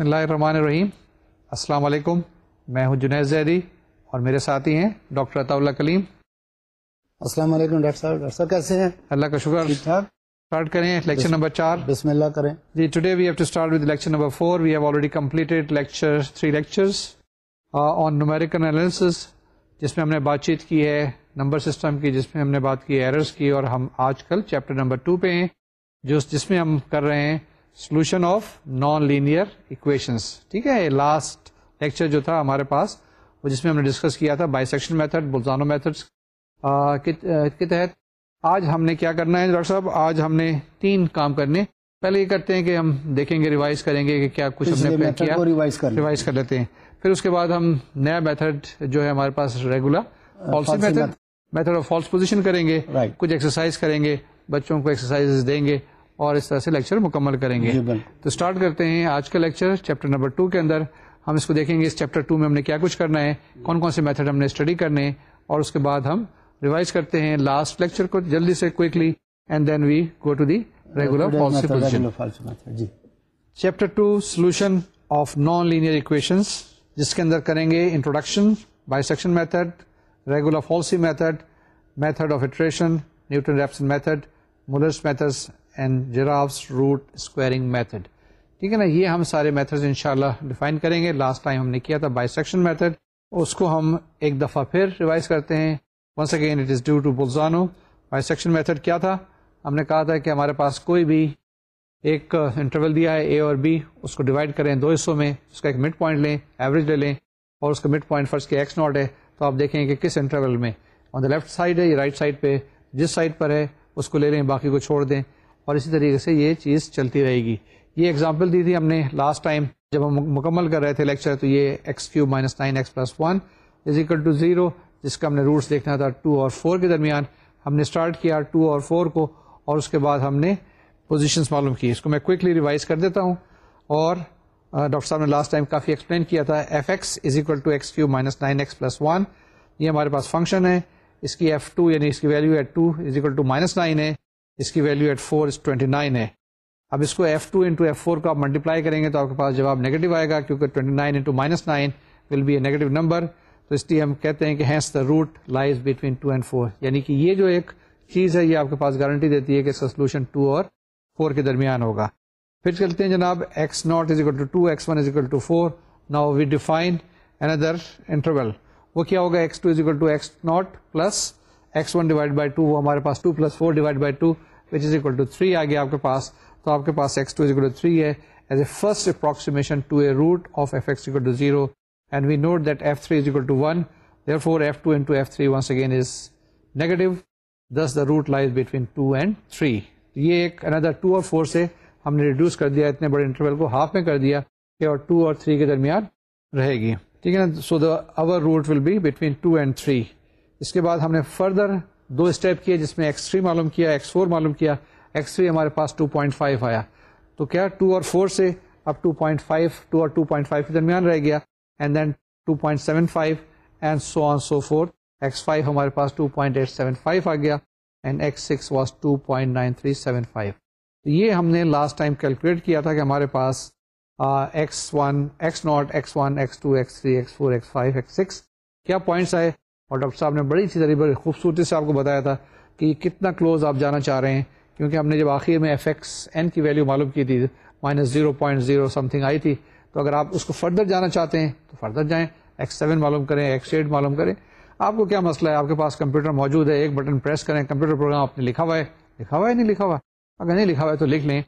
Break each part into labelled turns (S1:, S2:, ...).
S1: بسم اللہ الرحمن الرحیم۔ السلام علیکم۔ میں ہوں جنید زیدی اور میرے ساتھی ہیں ڈاکٹر عطا اللہ کلیم۔
S2: السلام علیکم ڈاکٹر صاحب۔ ڈاکٹر صاحب کیسے ہیں؟
S1: اللہ کا شکر۔ اسٹارٹ کریں لیکچر نمبر چار۔
S2: بسم اللہ کریں۔
S1: جی today we have to start with lecture number four we have already completed lecture three lectures on numerical analysis جس میں ہم نے بات چیت کی ہے نمبر سسٹم کی جس میں ہم نے بات کی ایررز کی اور ہم آج کل چیپٹر نمبر ٹو پہ ہیں جو جس میں ہم کر رہے ہیں۔ Solution of non linear equations ٹھیک ہے؟ لاسٹ لیکچر جو تھا ہمارے پاس وہ جس میں ہم نے ڈسکس کیا تھا bisection method Bolzano method کے تحت آج ہم نے کیا کرنا ہے ڈاکٹر صاحب؟ آج ہم نے تین کام کرنے۔ پہلے یہ کرتے ہیں کہ ہم دیکھیں گے ریوائز کریں گے کہ کیا کچھ ہم نے کیا۔ ریوائز کر لیتے ہیں۔ پھر اس کے بعد ہم نیا میتھڈ جو ہے ہمارے پاس regular falsi method method of false position کریں گے۔ کچھ ایکسرسائز کریں گے۔ بچوں کو ایکسرسائز دیں گے۔ اور اس طرح سے لیکچر مکمل کریں گے۔ تو اسٹارٹ کرتے ہیں آج کا لیکچر چیپٹر نمبر ٹو کے اندر۔ ہم اس کو دیکھیں گے اس چیپٹر ٹو میں ہم نے کیا کچھ کرنا ہے کون کون سے میتھڈ ہم نے اسٹڈی کرنے ہیں۔ اور اس کے بعد ہم ریوائز کرتے ہیں لاسٹ لیکچر کو جلدی سے quickly and then we go to the regular chapter two solution of non linear equations جس کے اندر کریں گے introduction bisection method regular falsi method method of iteration Newton Raphson method Muller's method and Graeffe's root squaring method ٹھیک ہے نا؟ یہ ہم سارے میتھڈ ان شاء اللہ ڈیفائن کریں گے. لاسٹ ٹائم ہم نے کیا تھا بائی سیکشن میتھڈ اس کو ہم ایک دفعہ پھر ریوائز کرتے ہیں. Once again it is due to Bolzano bisection method کیا تھا؟ ہم نے کہا تھا کہ ہمارے پاس کوئی بھی ایک انٹرول دیا ہے اے اور بی اس کو ڈیوائڈ کریں دو حصوں میں. اس کا ایک مڈ پوائنٹ لیں ایوریج لے لیں، اور اس کا مڈ پوائنٹ فرسٹ کے ایکس ناٹ ہے. تو آپ دیکھیں کہ کس انٹرول میں؟ آن دا لیفٹ سائڈ ہے یا رائٹ سائڈ پہ. جس سائڈ پر ہے، اس کو لے لیں، باقی کو چھوڑ دیں. اور اسی طریقے سے یہ چیز چلتی رہے گی۔ یہ ایگزامپل دی تھی ہم نے لاسٹ ٹائم جب ہم مکمل کر رہے تھے لیکچر تو یہ x cube minus nine x plus one is equal to zero جس کا ہم نے روٹس دیکھنا تھا ٹو اور فور کے درمیان۔ ہم نے اسٹارٹ کیا ٹو اور فور کو، اور اس کے بعد ہم نے پوزیشنس معلوم کی اس کو میں کوئکلی ریوائز کر دیتا ہوں۔ اور ڈاکٹر صاحب نے لاسٹ ٹائم کافی ایکسپلین کیا تھا f x is equal to x cube minus nine x plus one یہ ہمارے پاس فنکشن ہے۔ اس کی ایف ٹو یعنی اس کی value at two is equal to minus nine ہے۔ اس کی ویلو ایٹ فور نائن ہے۔ اب اس کو f two into f four کو آپ ملٹیپلائی کریں گے تو آپ کے پاس جواب نیگیٹو آئے گا کیونکہ twenty nine into minus nine will be a negative number تو اس لیے ہم کہتے ہیں کہ hence the root lies between two and four یعنی کہ یہ جو ایک چیز ہے یہ آپ کے پاس گارنٹی دیتی ہے کہ اس کا سولوشن ٹو اور فور کے درمیان ہوگا۔ پھر چلتے ہیں جناب x naught is equal to two x one is equal to four now we define another interval وہ کیا ہوگا x two is equal to x naught plus x one divide by two وہ ہمارے پاس two plus four divide by two which is equal to three آ گیا آپ کے پاس، تو آپ کے پاس x two is equal to three ہے. As a first approximation to a root of f x equal to zero and we note that f three is equal to one therefore f two into f three once again is negative thus the root lies between two and three یہ ایک اندر to اور four سے ہم نے reduce کر دیا، اتنے بڑے انٹرول کو ہاف میں کر دیا کہ اور ٹو اور تھری کے درمیان رہے گی. ٹھیک ہے نا؟ So the over root will be between two and three اس کے بعد ہم نے فردر دو اسٹیپ کیے جس میں ایکس تھری معلوم کیا ایکس فور معلوم کیا ایکس تھری ہمارے پاس ٹو پوائنٹ فائیو آیا۔ تو کیا ٹو اور فور سے اب ٹو پوائنٹ فائیو ٹو اور ٹو پوائنٹ فائیو کے درمیان رہ گیا and then two point seven five and so on so for x five ہمارے پاس two point eight seven five آ گیا and x six was two point nine three seven five تو یہ ہم نے لاسٹ ٹائم کیلکولیٹ کیا تھا کہ ہمارے پاس x one x naught x one x two x three x four x five x six کیا پوائنٹس آئے۔ اور ڈاکٹر صاحب نے بڑی سی بڑی خوبصورتی سے آپ کو بتایا تھا کہ کتنا کلوز آپ جانا چاہ رہے ہیں، کیونکہ ہم نے جب آخر میں ایف ایکس این کی ویلو معلوم کی تھی minus zero point zero something آئی تھی، تو اگر آپ اس کو فردر جانا چاہتے ہیں، تو فردر جائیں ایکس سیون معلوم کریں ایکس ایٹ معلوم کریں۔ آپ کو کیا مسئلہ ہے؟ آپ کے پاس کمپیوٹر موجود ہے، ایک بٹن پریس کریں، کمپیوٹر پروگرام آپ نے لکھا ہوا ہے۔ لکھا ہوا ہے نہیں لکھا ہوا؟ اگر نہیں لکھا ہوا ہے تو لکھ لیں۔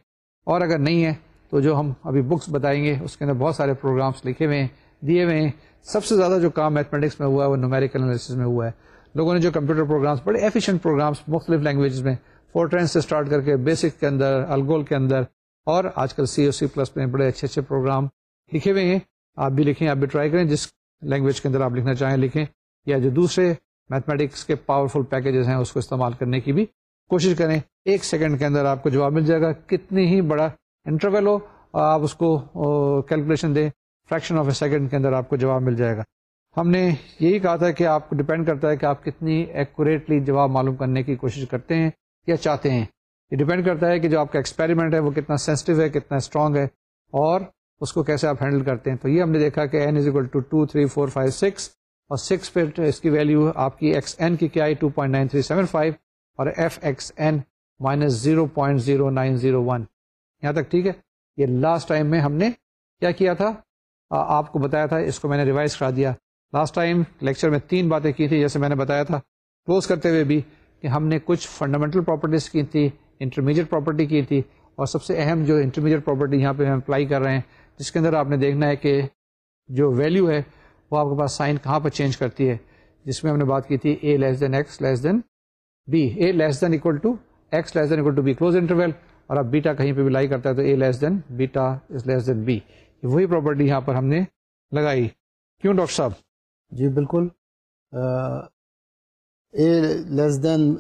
S1: اور اگر نہیں ہے، تو جو ہم ابھی بکس بتائیں گے، اس کے اندر بہت سارے پروگرامس لکھے ہوئے ہیں، دیے ہوئے ہیں۔ سب سے زیادہ جو کام میتھمیٹکس میں ہوا ہے، وہ نومیریکل انالیسس میں ہوا ہے۔ لوگوں نے جو کمپیوٹر پروگرامس بڑے ایفیشینٹ پروگرامس مختلف لینگویجز میں فورٹرین سے اسٹارٹ کر کے بیسک کے اندر الگول کے اندر، اور آج کل سی او سی پلس میں بڑے اچھے اچھے پروگرام لکھے ہوئے ہیں۔ آپ بھی لکھیں، آپ بھی ٹرائی کریں۔ جس لینگویج کے اندر آپ لکھنا چاہیں لکھیں، یا جو دوسرے میتھمیٹکس کے پاورفل پیکیجز ہیں، اس کو استعمال کرنے کی بھی کوشش کریں۔ ایک سیکنڈ کے اندر آپ کو جواب مل جائے گا۔ کتنی ہی بڑا انٹرول ہو، آپ اس کو کیلکولیشن دیں۔ فریکشن آف اے سیکنڈ کے اندر آپ کو جواب مل جائے گا۔ ہم نے یہی کہا تھا کہ آپ کو ڈپینڈ کرتا ہے کہ آپ کتنی ایکوریٹلی جواب معلوم کرنے کی کوشش کرتے ہیں یا چاہتے ہیں۔ یہ ڈپینڈ کرتا ہے کہ جو آپ کا ایکسپیریمنٹ ہے وہ کتنا سینسٹیو ہے، کتنا اسٹرانگ ہے اور اس کو کیسے آپ ہینڈل کرتے ہیں۔ تو یہ ہم نے دیکھا کہ n is equal to two three four five six اور سکس پہ اس کی ویلو آپ کی ایکس این کی کیا آئی two point nine three seven five اور f x n minus zero point zero nine zero one یہاں تک ٹھیک ہے؟ یہ لاسٹ ٹائم میں ہم نے کیا کیا تھا؟ آپ کو بتایا تھا، اس کو میں نے ریوائز کرا دیا۔ لاسٹ ٹائم لیکچر میں تین باتیں کی تھی جیسے میں نے بتایا تھا۔ کلوز کرتے ہوئے بھی کہ ہم نے کچھ فنڈامنٹل پراپرٹیز کی تھی انٹرمیڈیٹ پراپرٹی کی تھی اور سب سے اہم جو انٹرمیڈیٹ پراپرٹی یہاں پہ ہم اپلائی کر رہے ہیں، جس کے اندر آپ نے دیکھنا ہے کہ جو ویلو ہے، وہ آپ کے پاس سائن کہاں پر چینج کرتی ہے۔ جس میں ہم نے بات کی تھی a less than x less than b a less than equal to x less than equal to b close interval اور اب بیٹا کہیں پہ بھی لائی کرتا ہے تو اے less then beta is less than be وہی پراپرٹی یہاں پر ہم نے لگائی۔ کیوں ڈاکٹر صاحب؟
S2: جی بالکل۔ اے less then,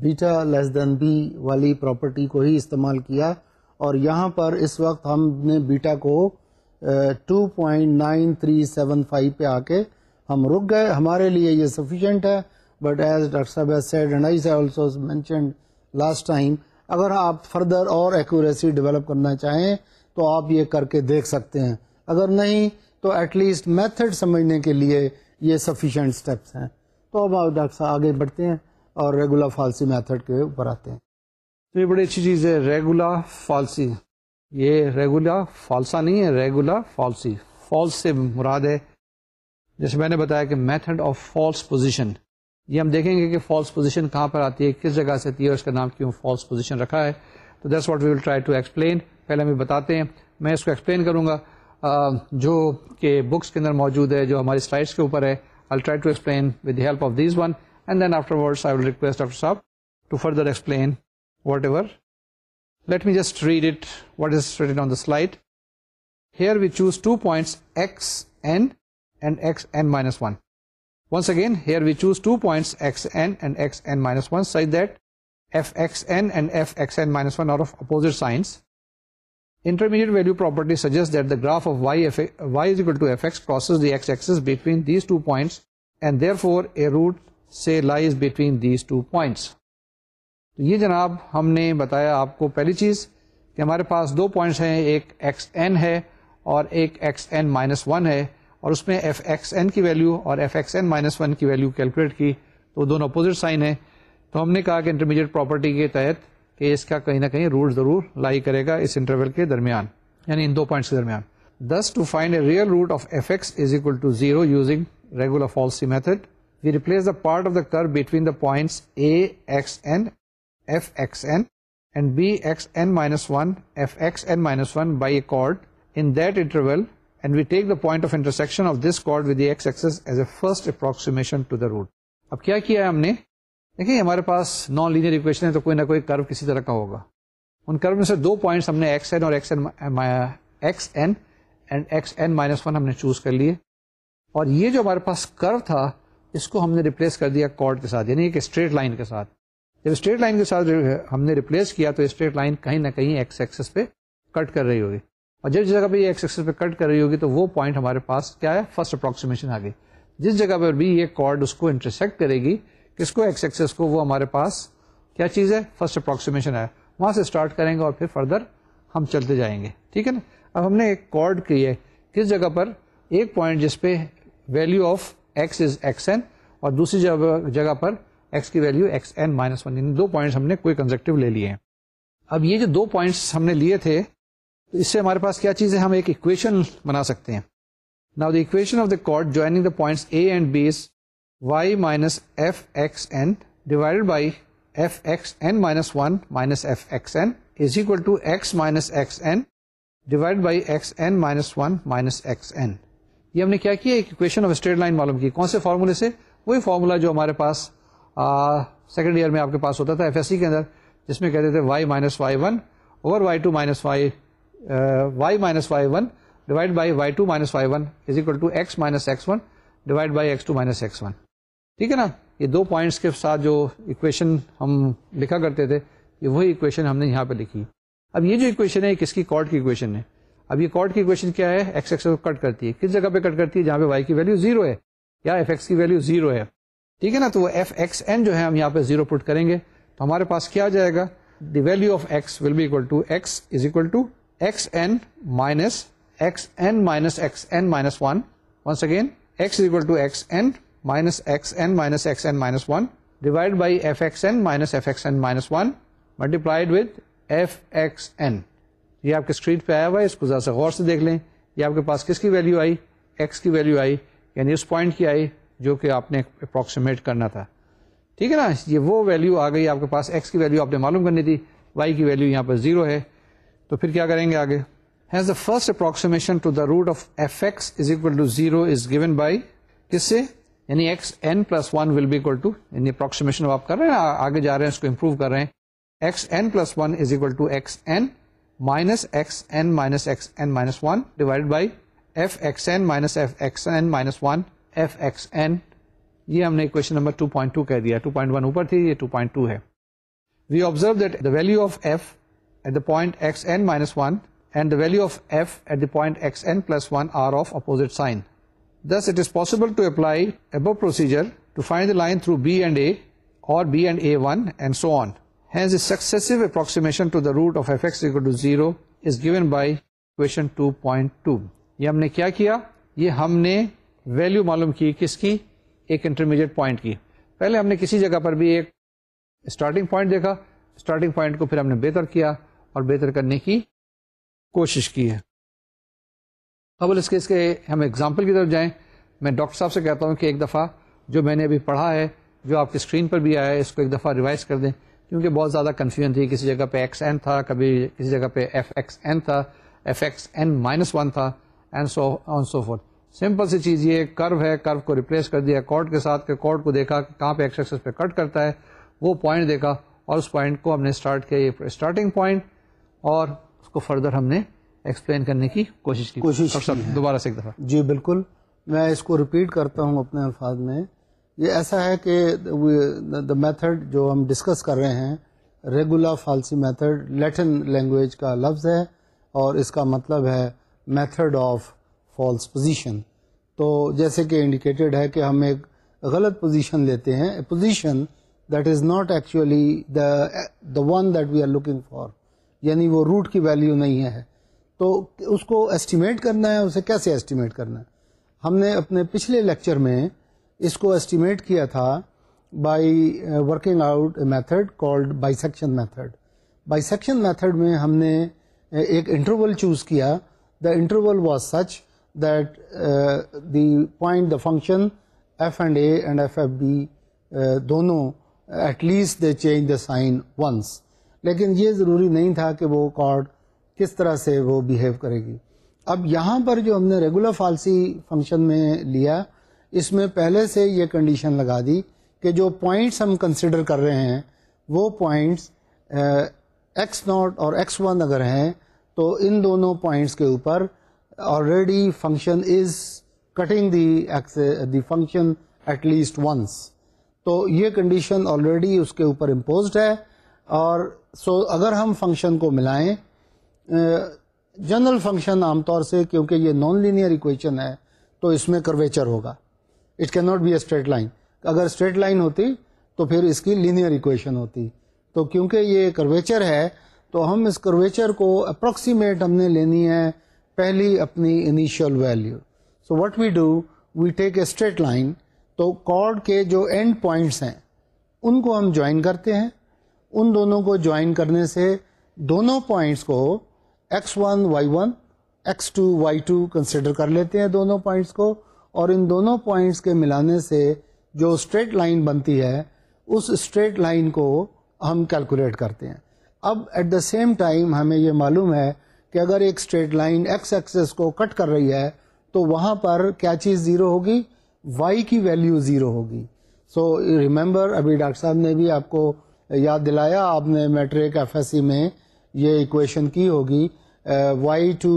S2: beta less than be والی پراپرٹی کو ہی استعمال کیا۔ اور یہاں پر اس وقت ہم نے بیٹا کو two point nine three seven five پہ آ کے ہم رک گئے۔ ہمارے لیے یہ سفیشینٹ ہے۔ بٹ ایز ڈاکٹر صاحب said and I also mentioned last time اگر آپ فردر اور ایکوریسی ڈیولپ کرنا چاہیں تو آپ یہ کر کے دیکھ سکتے ہیں۔ اگر نہیں، تو ایٹ لیسٹ میتھڈ سمجھنے کے لیے یہ سفیشینٹ اسٹیپس ہیں۔ تو اب آپ ڈاکٹر صاحب آگے بڑھتے ہیں اور ریگولر فالسی میتھڈ کے اوپر آتے ہیں۔
S1: تو یہ بڑی اچھی چیز ہے ریگولر فالسی یہ ریگولر فالسا نہیں ہے ریگولر فالسی فالس سے مراد ہے، جیسے میں نے بتایا کہ میتھڈ آف فالس پوزیشن یہ ہم دیکھیں گے کہ فالس پوزیشن کہاں پر آتی ہے، کس جگہ سے آتی ہے اور اس کا نام کیوں فالس پوزیشن رکھا ہے۔ تو that's what we will try to explain پہلے ہمیں بتاتے ہیں میں اس کو ایکسپلین کروں گا۔ جو کہ بکس کے اندر موجود ہے جو ہماری سلائڈس کے اوپر ہے I try to explain with the help of these one and then afterward I will request doctor صاحب to further explain whatever let me just read it what is read on the slide here we choose two points x n and x n minus one Once again, here we choose 2 points xn and xn minus 1 such that fxn and fxn minus 1 are of opposite signs. Intermediate value property suggests that the graph of y, f, y is equal to fx crosses the x-axis between these 2 points and therefore a root say lies between these 2 points. تو یہ جناب ہم نے بتایا آپ کو پہلی چیز کہ ہمارے پاس دو پوائنٹس ہیں ایک ایکس این ہے اور ایک ایکس این مائنس ون ہے اور اس میں ایف ایکس این کی ویلو اور f x n minus one کی ویلو کیلکولیٹ کی تو دونوں اپوزٹ سائن ہے تو ہم نے کہا کہ انٹرمیڈیٹ پراپرٹی کے تحت کہ اس کا کہیں نہ کہیں روٹ ضرور لائی کرے گا اس انٹرول کے درمیان یعنی ان دو پوائنٹس کے درمیان۔ This to find a real root of f x is equal to zero using regular falsi method we replace the part of the curve between the points a x n f x n and b x n minus one f x n minus one by a chord in that interval and we take the point of intersection of this chord with x axis as a first approximation to the root اب کیا کیا ہے ہم نے؟ دیکھیے ہمارے پاس non linear equation ہے تو کوئی نہ کوئی کرو کسی طرح کا ہوگا۔ ان کرو میں سے دو پوائنٹس ہم نے ایکس این اور x x n and x n minus one ہم نے چوز کر لیے۔ اور یہ جو ہمارے پاس کرو تھا، اس کو ہم نے ریپلیس کر دیا کارڈ کے ساتھ یعنی کہ اسٹریٹ لائن کے ساتھ۔ جب اسٹریٹ لائن کے ساتھ ہم نے ریپلیس کیا تو اسٹریٹ لائن کہیں نہ کہیں ایکس ایکسس پہ کٹ کر رہی ہوگی۔ اور جس جگہ پہ یہ ایکس ایکسس پہ کٹ کر رہی ہوگی تو وہ پوائنٹ ہمارے پاس کیا ہے؟ فرسٹ اپروکسیمیشن آ گئی۔ جس جگہ پر بھی یہ کارڈ اس کو انٹرسیکٹ کرے گی کس کو ایکس ایکسس کو وہ ہمارے پاس کیا چیز ہے؟ فرسٹ اپروکسیمیشن ہے۔ وہاں سے اسٹارٹ کریں گے اور پھر فردر ہم چلتے جائیں گے۔ ٹھیک ہے نا؟ اب ہم نے ایک کارڈ کی ہے۔ کس جگہ پر؟ ایک پوائنٹ جس پہ value of x is x n اور دوسری جگہ پر ایکس کی value x n minus one دو پوائنٹس ہم نے کوئی کنزیکٹو لے لیے۔ ہیں اب یہ جو دو پوائنٹس ہم نے لیے تھے تو اس سے ہمارے پاس کیا چیز ہے ہم ایک اکویشن بنا سکتے ہیں۔ Now the equation of the chord joining the point a and b is y minus f x n divide by f x n minus one minus f x n is equal to x minus x n divide by x n minus one minus x n یہ ہم نے کیا کیا؟ ایک equation of straight line معلوم کی کون سے فارمولے سے؟ وہی فارمولا جو ہمارے پاس سیکنڈ ایئر میں آپ کے پاس ہوتا تھا ایف ایس سی کے اندر، جس میں کہتے تھے y minus y one over y two minus y y minus y one divide by y two minus y one is equal to x minus x one divide by x two minus x one ٹھیک ہے نا؟ یہ دو points کے ساتھ جو equation ہم لکھا کرتے تھے، یہ وہی اکویشن ہم نے یہاں پہ لکھی۔ اب یہ جو اکویشن ہے کس کی کارڈ کی اکویشن ہے؟ اب یہ کارڈ کی اکویشن کیا ہے؟ ایکس ایکس کو کٹ کرتی ہے۔ کس جگہ پہ کٹ کرتی ہے؟ جہاں پہ وائی کی ویلو زیرو ہے یا ایف ایکس کی ویلو زیرو ہے۔ ٹھیک ہے نا؟ تو وہ ایف ایکس این جو ہے، ہم یہاں پہ زیرو پٹ کریں گے۔ تو ہمارے پاس کیا جائے گا؟ The value of x will be equal to x is equal to x n minus x n minus x n minus one once again x equal to x n minus x n minus x n minus one divide by f x n minus f x n minus one multiplied with f x n یہ آپ کے screen پہ آیا ہوا ہے، اس کو ذرا سے غور سے دیکھ لیں۔ یہ آپ کے پاس کس کی ویلو آئی؟ ایکس کی ویلو آئی یعنی اس پوائنٹ کی آئی جو کہ آپ نے اپروکسیمیٹ کرنا تھا۔ ٹھیک ہے نا؟ یہ وہ ویلو آ گئی، آپ کے پاس ایکس کی ویلو آپ نے معلوم کرنی تھی وائی کی ویلو یہاں پر زیرو ہے۔ تو پھر کیا کریں گے آگے؟ Hence the first approximation to the root of f x is equal to zero is given by کس سے؟ یعنی x n plus one will be equal to یعنی اپروکسیمیشن آپ کر رہے ہیں آگے جا رہے ہیں، اس کو امپروو کر رہے ہیں۔ X n plus one is equal to x n minus x n minus x n minus one divide by f x n minus f x n minus one f x n یہ ہم نے question number 2.2 کہہ دیا۔ 2.1 اوپر تھی، یہ 2.2 ہے۔ We observe that the value of f at the point x n minus one and the value of f at the point x n plus one are of opposite sign this it is possible to apply above procedure to find the line through b and a اور b and a one and so on hence successive approximation to the root of f x to zero is given by question 2.2 یہ ہم نے کیا کیا یہ ہم نے value معلوم کی کس کی ایک انٹرمیڈیٹ پوائنٹ کی پہلے ہم نے کسی جگہ پر بھی ایک اسٹارٹنگ پوائنٹ دیکھا اسٹارٹنگ پوائنٹ کو پھر ہم نے بہتر کیا اور بہتر کرنے کی کوشش کی ہے اب اس کے اس کے ہم اگزامپل کی طرف جائیں۔ میں ڈاکٹر صاحب سے کہتا ہوں کہ ایک دفعہ جو میں نے ابھی پڑھا ہے، جو آپ کی اسکرین پر بھی آیا ہے، اس کو ایک دفعہ ریوائز کر دیں۔ کیونکہ بہت زیادہ کنفیوژن تھی، کسی جگہ پہ ایکس این تھا، کبھی کسی جگہ پہ ایف ایکس این تھا f x n minus one تھا and so on so forth simple سی چیز یہ کرو ہے کرو کو ریپلیس کر دیا کارڈ کے ساتھ کہ کارڈ کو دیکھا کہ کہاں پہ ایکس ایکسس پہ کٹ کرتا ہے۔ وہ پوائنٹ دیکھا اور اس پوائنٹ کو ہم نے اسٹارٹ کیا، یہ اسٹارٹنگ پوائنٹ اور اس کو فردر ہم نے ایکسپلین کرنے کی کوشش کی۔
S2: کوشش
S1: دوبارہ سے ایک دفعہ۔
S2: جی بالکل۔ میں اس کو ریپیٹ کرتا ہوں اپنے الفاظ میں۔ یہ ایسا ہے کہ دا میتھڈ جو ہم ڈسکس کر رہے ہیں regular falsi method Latin language کا لفظ ہے اور اس کا مطلب ہے میتھڈ آف فالس پوزیشن تو جیسے کہ انڈیکیٹڈ ہے کہ ہم ایک غلط پوزیشن لیتے ہیں۔ Position that is not actually the one that we are looking for یعنی وہ روٹ کی ویلیو نہیں ہے۔ تو اس کو ایسٹیمیٹ کرنا ہے، اسے کیسے ایسٹیمیٹ کرنا ہے؟ ہم نے اپنے پچھلے لیکچر میں اس کو ایسٹیمیٹ کیا تھا by working out a method called bisection method bisection method میں ہم نے uh, ایک انٹرول چوز کیا۔ The interval was such that the point the function f and a and f f b دونوں at least they change the sign once لیکن یہ ضروری نہیں تھا کہ وہ کارڈ کس طرح سے وہ بیہیو کرے گی۔ اب یہاں پر جو ہم نے ریگولر فالسی فنکشن میں لیا، اس میں پہلے سے یہ کنڈیشن لگا دی کہ جو پوائنٹس ہم کنسیڈر کر رہے ہیں، وہ پوائنٹس ایکس ناٹ اور ایکس ون اگر ہیں، تو ان دونوں پوائنٹس کے اوپر already function is cutting the the function at least once تو یہ کنڈیشن آلریڈی اس کے اوپر امپوزڈ ہے اور سو so اگر ہم فنکشن کو ملائیں جنرل فنکشن عام طور سے کیونکہ یہ نان لینئر اکویشن ہے، تو اس میں کرویچر ہوگا۔ It can not be a straight line اگر اسٹریٹ لائن ہوتی، تو پھر اس کی لینئر اکویشن ہوتی۔ تو کیونکہ یہ کرویچر ہے، تو ہم اس کرویچر کو اپروکسیمیٹ ہم نے لینی ہے پہلی اپنی initial value so what we do we take a straight line تو کارڈ کے جو اینڈ پوائنٹس ہیں، ان کو ہم جوائن کرتے ہیں۔ ان دونوں کو جوائن کرنے سے دونوں پوائنٹس کو x one y one x two y two consider کر لیتے ہیں دونوں پوائنٹس کو اور ان دونوں پوائنٹس کے ملانے سے جو اسٹریٹ لائن بنتی ہے اس اسٹریٹ لائن کو ہم کیلکولیٹ کرتے ہیں اب ایٹ دا سیم ٹائم ہمیں یہ معلوم ہے کہ اگر ایک اسٹریٹ لائن ایکس ایکسس کو کٹ کر رہی ہے تو وہاں پر کیا چیز زیرو ہوگی وائی کی ویلیو زیرو ہوگی سو ریمبر ابھی ڈاکٹر صاحب نے بھی آپ کو یاد دلایا آپ نے میٹرک ایف ایس سی میں یہ اکویشن کی ہوگی y two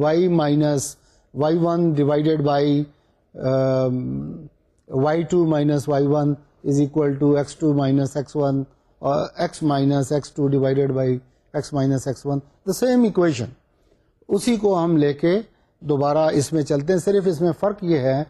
S2: y minus y one divided by y two minus y one is equal to x two minus x one اور x minus x two divided by x minus x one the same equation اسی کو ہم لے کے دوبارہ اس میں چلتے ہیں۔ صرف اس میں فرق یہ ہے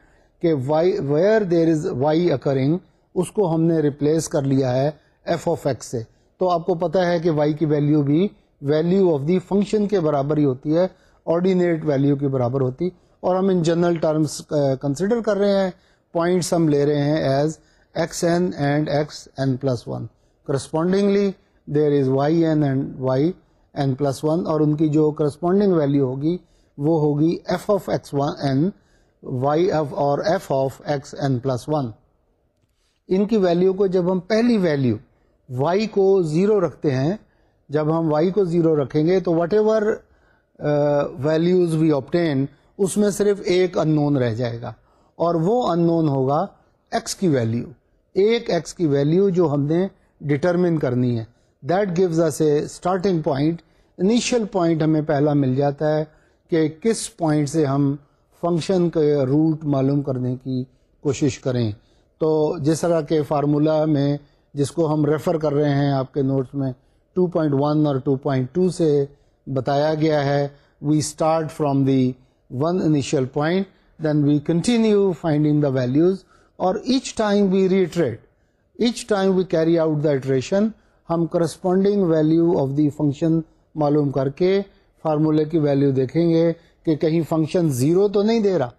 S2: کہ y where there is y occurring اس کو ہم نے ریپلیس کر لیا ہے ایف آف ایکس سے۔ تو آپ کو پتا ہے کہ وائی کی ویلیو بھی ویلیو آف دی فنکشن کے برابر ہی ہوتی ہے آرڈینیٹ ویلیو کے برابر ہوتی۔ اور ہم ان جنرل ٹرمس کنسیڈر کر رہے ہیں۔ پوائنٹس ہم لے رہے ہیں as x n and x n plus one correspondingly there is y n and y n plus one اور ان کی جو کرسپونڈنگ ویلیو ہوگی، وہ ہوگی f of x one n y f اور f of x n plus one ان کی value کو جب ہم پہلی ویلیو وائی کو زیرو رکھتے ہیں جب ہم وائی کو زیرو رکھیں گے تو whatever values we obtain اس میں صرف ایک ان نون رہ جائے گا۔ اور وہ ان نون ہوگا ایکس کی ویلیو ایک ایکس کی ویلیو جو ہم نے ڈٹرمن کرنی ہے۔ That gives us a starting point initial point ہمیں پہلا مل جاتا ہے کہ کس پوائنٹ سے ہم فنکشن کے روٹ معلوم کرنے کی کوشش کریں۔ تو جس طرح کے فارمولا میں جس کو ہم ریفر کر رہے ہیں آپ کے نوٹس میں 2.1 اور 2.2 سے بتایا گیا ہے۔ We start from the one initial point then we continue finding the values اور each time we reiterate each time we carry out the iteration ہم corresponding value of the function معلوم کر کے فارمولے کی ویلو دیکھیں گے کہ کہیں فنکشن زیرو تو نہیں دے رہا۔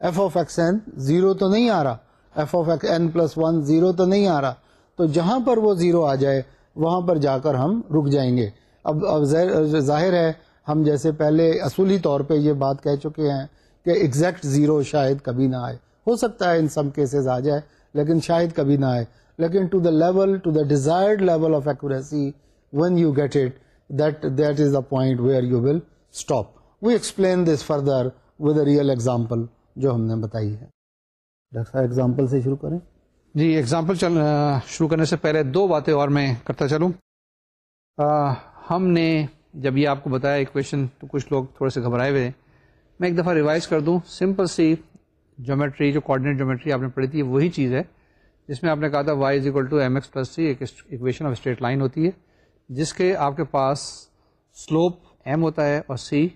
S2: F of x n zero تو نہیں آ رہا۔ F of x n plus one zero تو نہیں آ رہا۔ تو جہاں پر وہ زیرو آ جائے وہاں پر جا کر ہم رک جائیں گے۔ اب اب ظاہر ہے، ہم جیسے پہلے اصولی طور پہ یہ بات کہہ چکے ہیں کہ ایگزیکٹ زیرو شاید کبھی نہ آئے۔ ہو سکتا ہے ان سم کیسز آ جائے، لیکن شاید کبھی نہ آئے۔ لیکن to the level to the desired level of accuracy when you get it that that is the point where you will stop we explain this further with a real example جو ہم نے بتائی ہے۔ ڈاکٹر صاحب example سے شروع کریں۔
S1: جی example چل شروع کرنے سے پہلے دو باتیں اور میں کرتا چلوں۔ ہم نے جب یہ آپ کو بتایا ایکویشن تو کچھ لوگ تھوڑے سے گھبرائے ہوئے میں ایک دفعہ ریوائز کر دوں۔ سمپل سی جومیٹری جو کوآڈینیٹ جومیٹری آپ نے پڑھی تھی، وہی چیز ہے۔ جس میں آپ نے کہا تھا y is equal to m x plus c ایک آف اسٹریٹ لائن ہوتی ہے۔ جس کے آپ کے پاس سلوپ ایم ہوتا ہے اور سی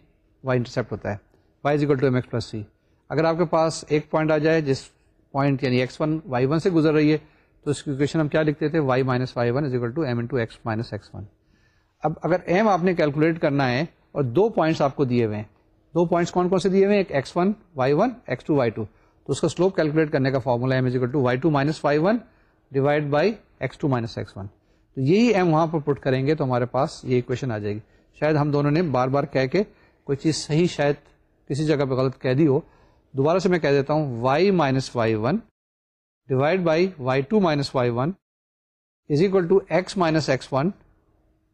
S1: وائی انٹرسیپٹ ہوتا ہے۔ Y is equal to m x plus c اگر آپ کے پاس ایک پوائنٹ آ جائے، جس پوائنٹ یعنی ایکس ون وائی ون سے گزر رہی ہے، تو اس کی اکویشن ہم کیا لکھتے تھے؟ Y minus y one is equal to m into x minus x one اب اگر ایم آپ نے کیلکولیٹ کرنا ہے اور دو پوائنٹس آپ کو دیے ہوئے ہیں، دو پوائنٹس کون کون سے دیے ہوئے ہیں؟ ایک x one y one x two y two تو اس کا سلوپ کیلکولیٹ کرنے کا formula m is equal to y two minus y one divide by x two minus x one تو یہی ایم وہاں پر پٹ کریں گے تو ہمارے پاس یہ اکویشن آ جائے گی۔ شاید ہم دونوں نے بار بار کہہ کے کوئی چیز صحیح شاید کسی جگہ پہ غلط کہہ دی ہو دوبارہ سے میں کہہ دیتا ہوں y minus y one divide by y two minus y one is equal to x minus x one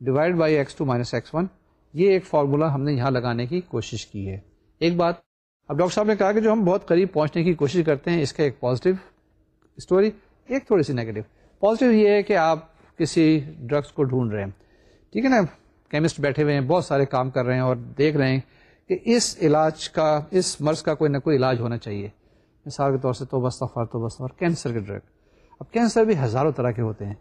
S1: divide by x two minus x one یہ ایک فارمولا ہم نے یہاں لگانے کی کوشش کی ہے۔ ایک بات، اب ڈاکٹر صاحب نے کہا کہ جو ہم بہت قریب پہنچنے کی کوشش کرتے ہیں، اس کا ایک پازیٹو اسٹوری ایک تھوڑی سی نیگیٹو پازیٹو یہ ہے کہ آپ کسی ڈرگس کو ڈھونڈ رہے ہیں۔ ٹھیک ہے نا؟ کیمسٹ بیٹھے ہوئے ہیں، بہت سارے کام کر رہے ہیں اور دیکھ رہے ہیں۔ کہ اس علاج کا، اس مرض کا کوئی نہ کوئی علاج ہونا چاہیے۔ مثال کے طور سے تو بستفار تو بستفار کینسر کے ڈرگ۔ اب کینسر بھی ہزاروں طرح کے ہوتے ہیں۔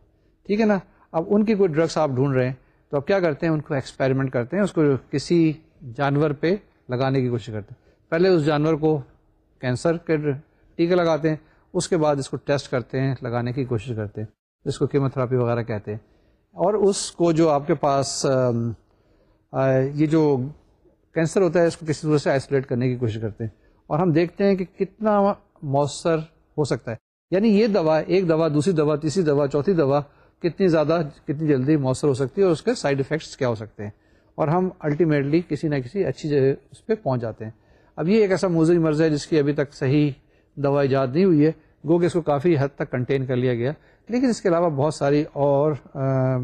S1: ٹھیک ہے نا؟ اب ان کی کوئی ڈرگس آپ ڈھونڈ رہے ہیں، تو اب کیا کرتے ہیں؟ ان کو ایکسپیریمنٹ کرتے ہیں، اس کو کسی جانور پہ لگانے کی کوشش کرتے ہیں۔ پہلے اس جانور کو کینسر کے ٹیکے لگاتے ہیں، اس کے بعد اس کو ٹیسٹ کرتے ہیں، لگانے کی کوشش کرتے ہیں۔ جس کو کیموتھراپی وغیرہ کہتے ہیں۔ اور اس کو جو آپ کے پاس یہ جو کینسر ہوتا ہے، اس کو کسی طرح سے آئسولیٹ کرنے کی کوشش کرتے ہیں۔ اور ہم دیکھتے ہیں کہ کتنا مؤثر ہو سکتا ہے۔ یعنی یہ دوا، ایک دوا، دوسری دوا، تیسری دوا، چوتھی دوا کتنی زیادہ، کتنی جلدی مؤثر ہو سکتی ہے اور اس کے سائڈ افیکٹس کیا ہو سکتے ہیں۔ اور ہم الٹیمیٹلی کسی نہ کسی اچھی جگہ اس پہ پہنچ جاتے ہیں۔ اب یہ ایک ایسا موضوعی مرض ہے جس کی ابھی تک صحیح دوا ایجاد نہیں ہوئی ہے۔ گو کہ اس کو کافی حد تک کنٹین کر لیا گیا۔ لیکن اس کے علاوہ بہت ساری اور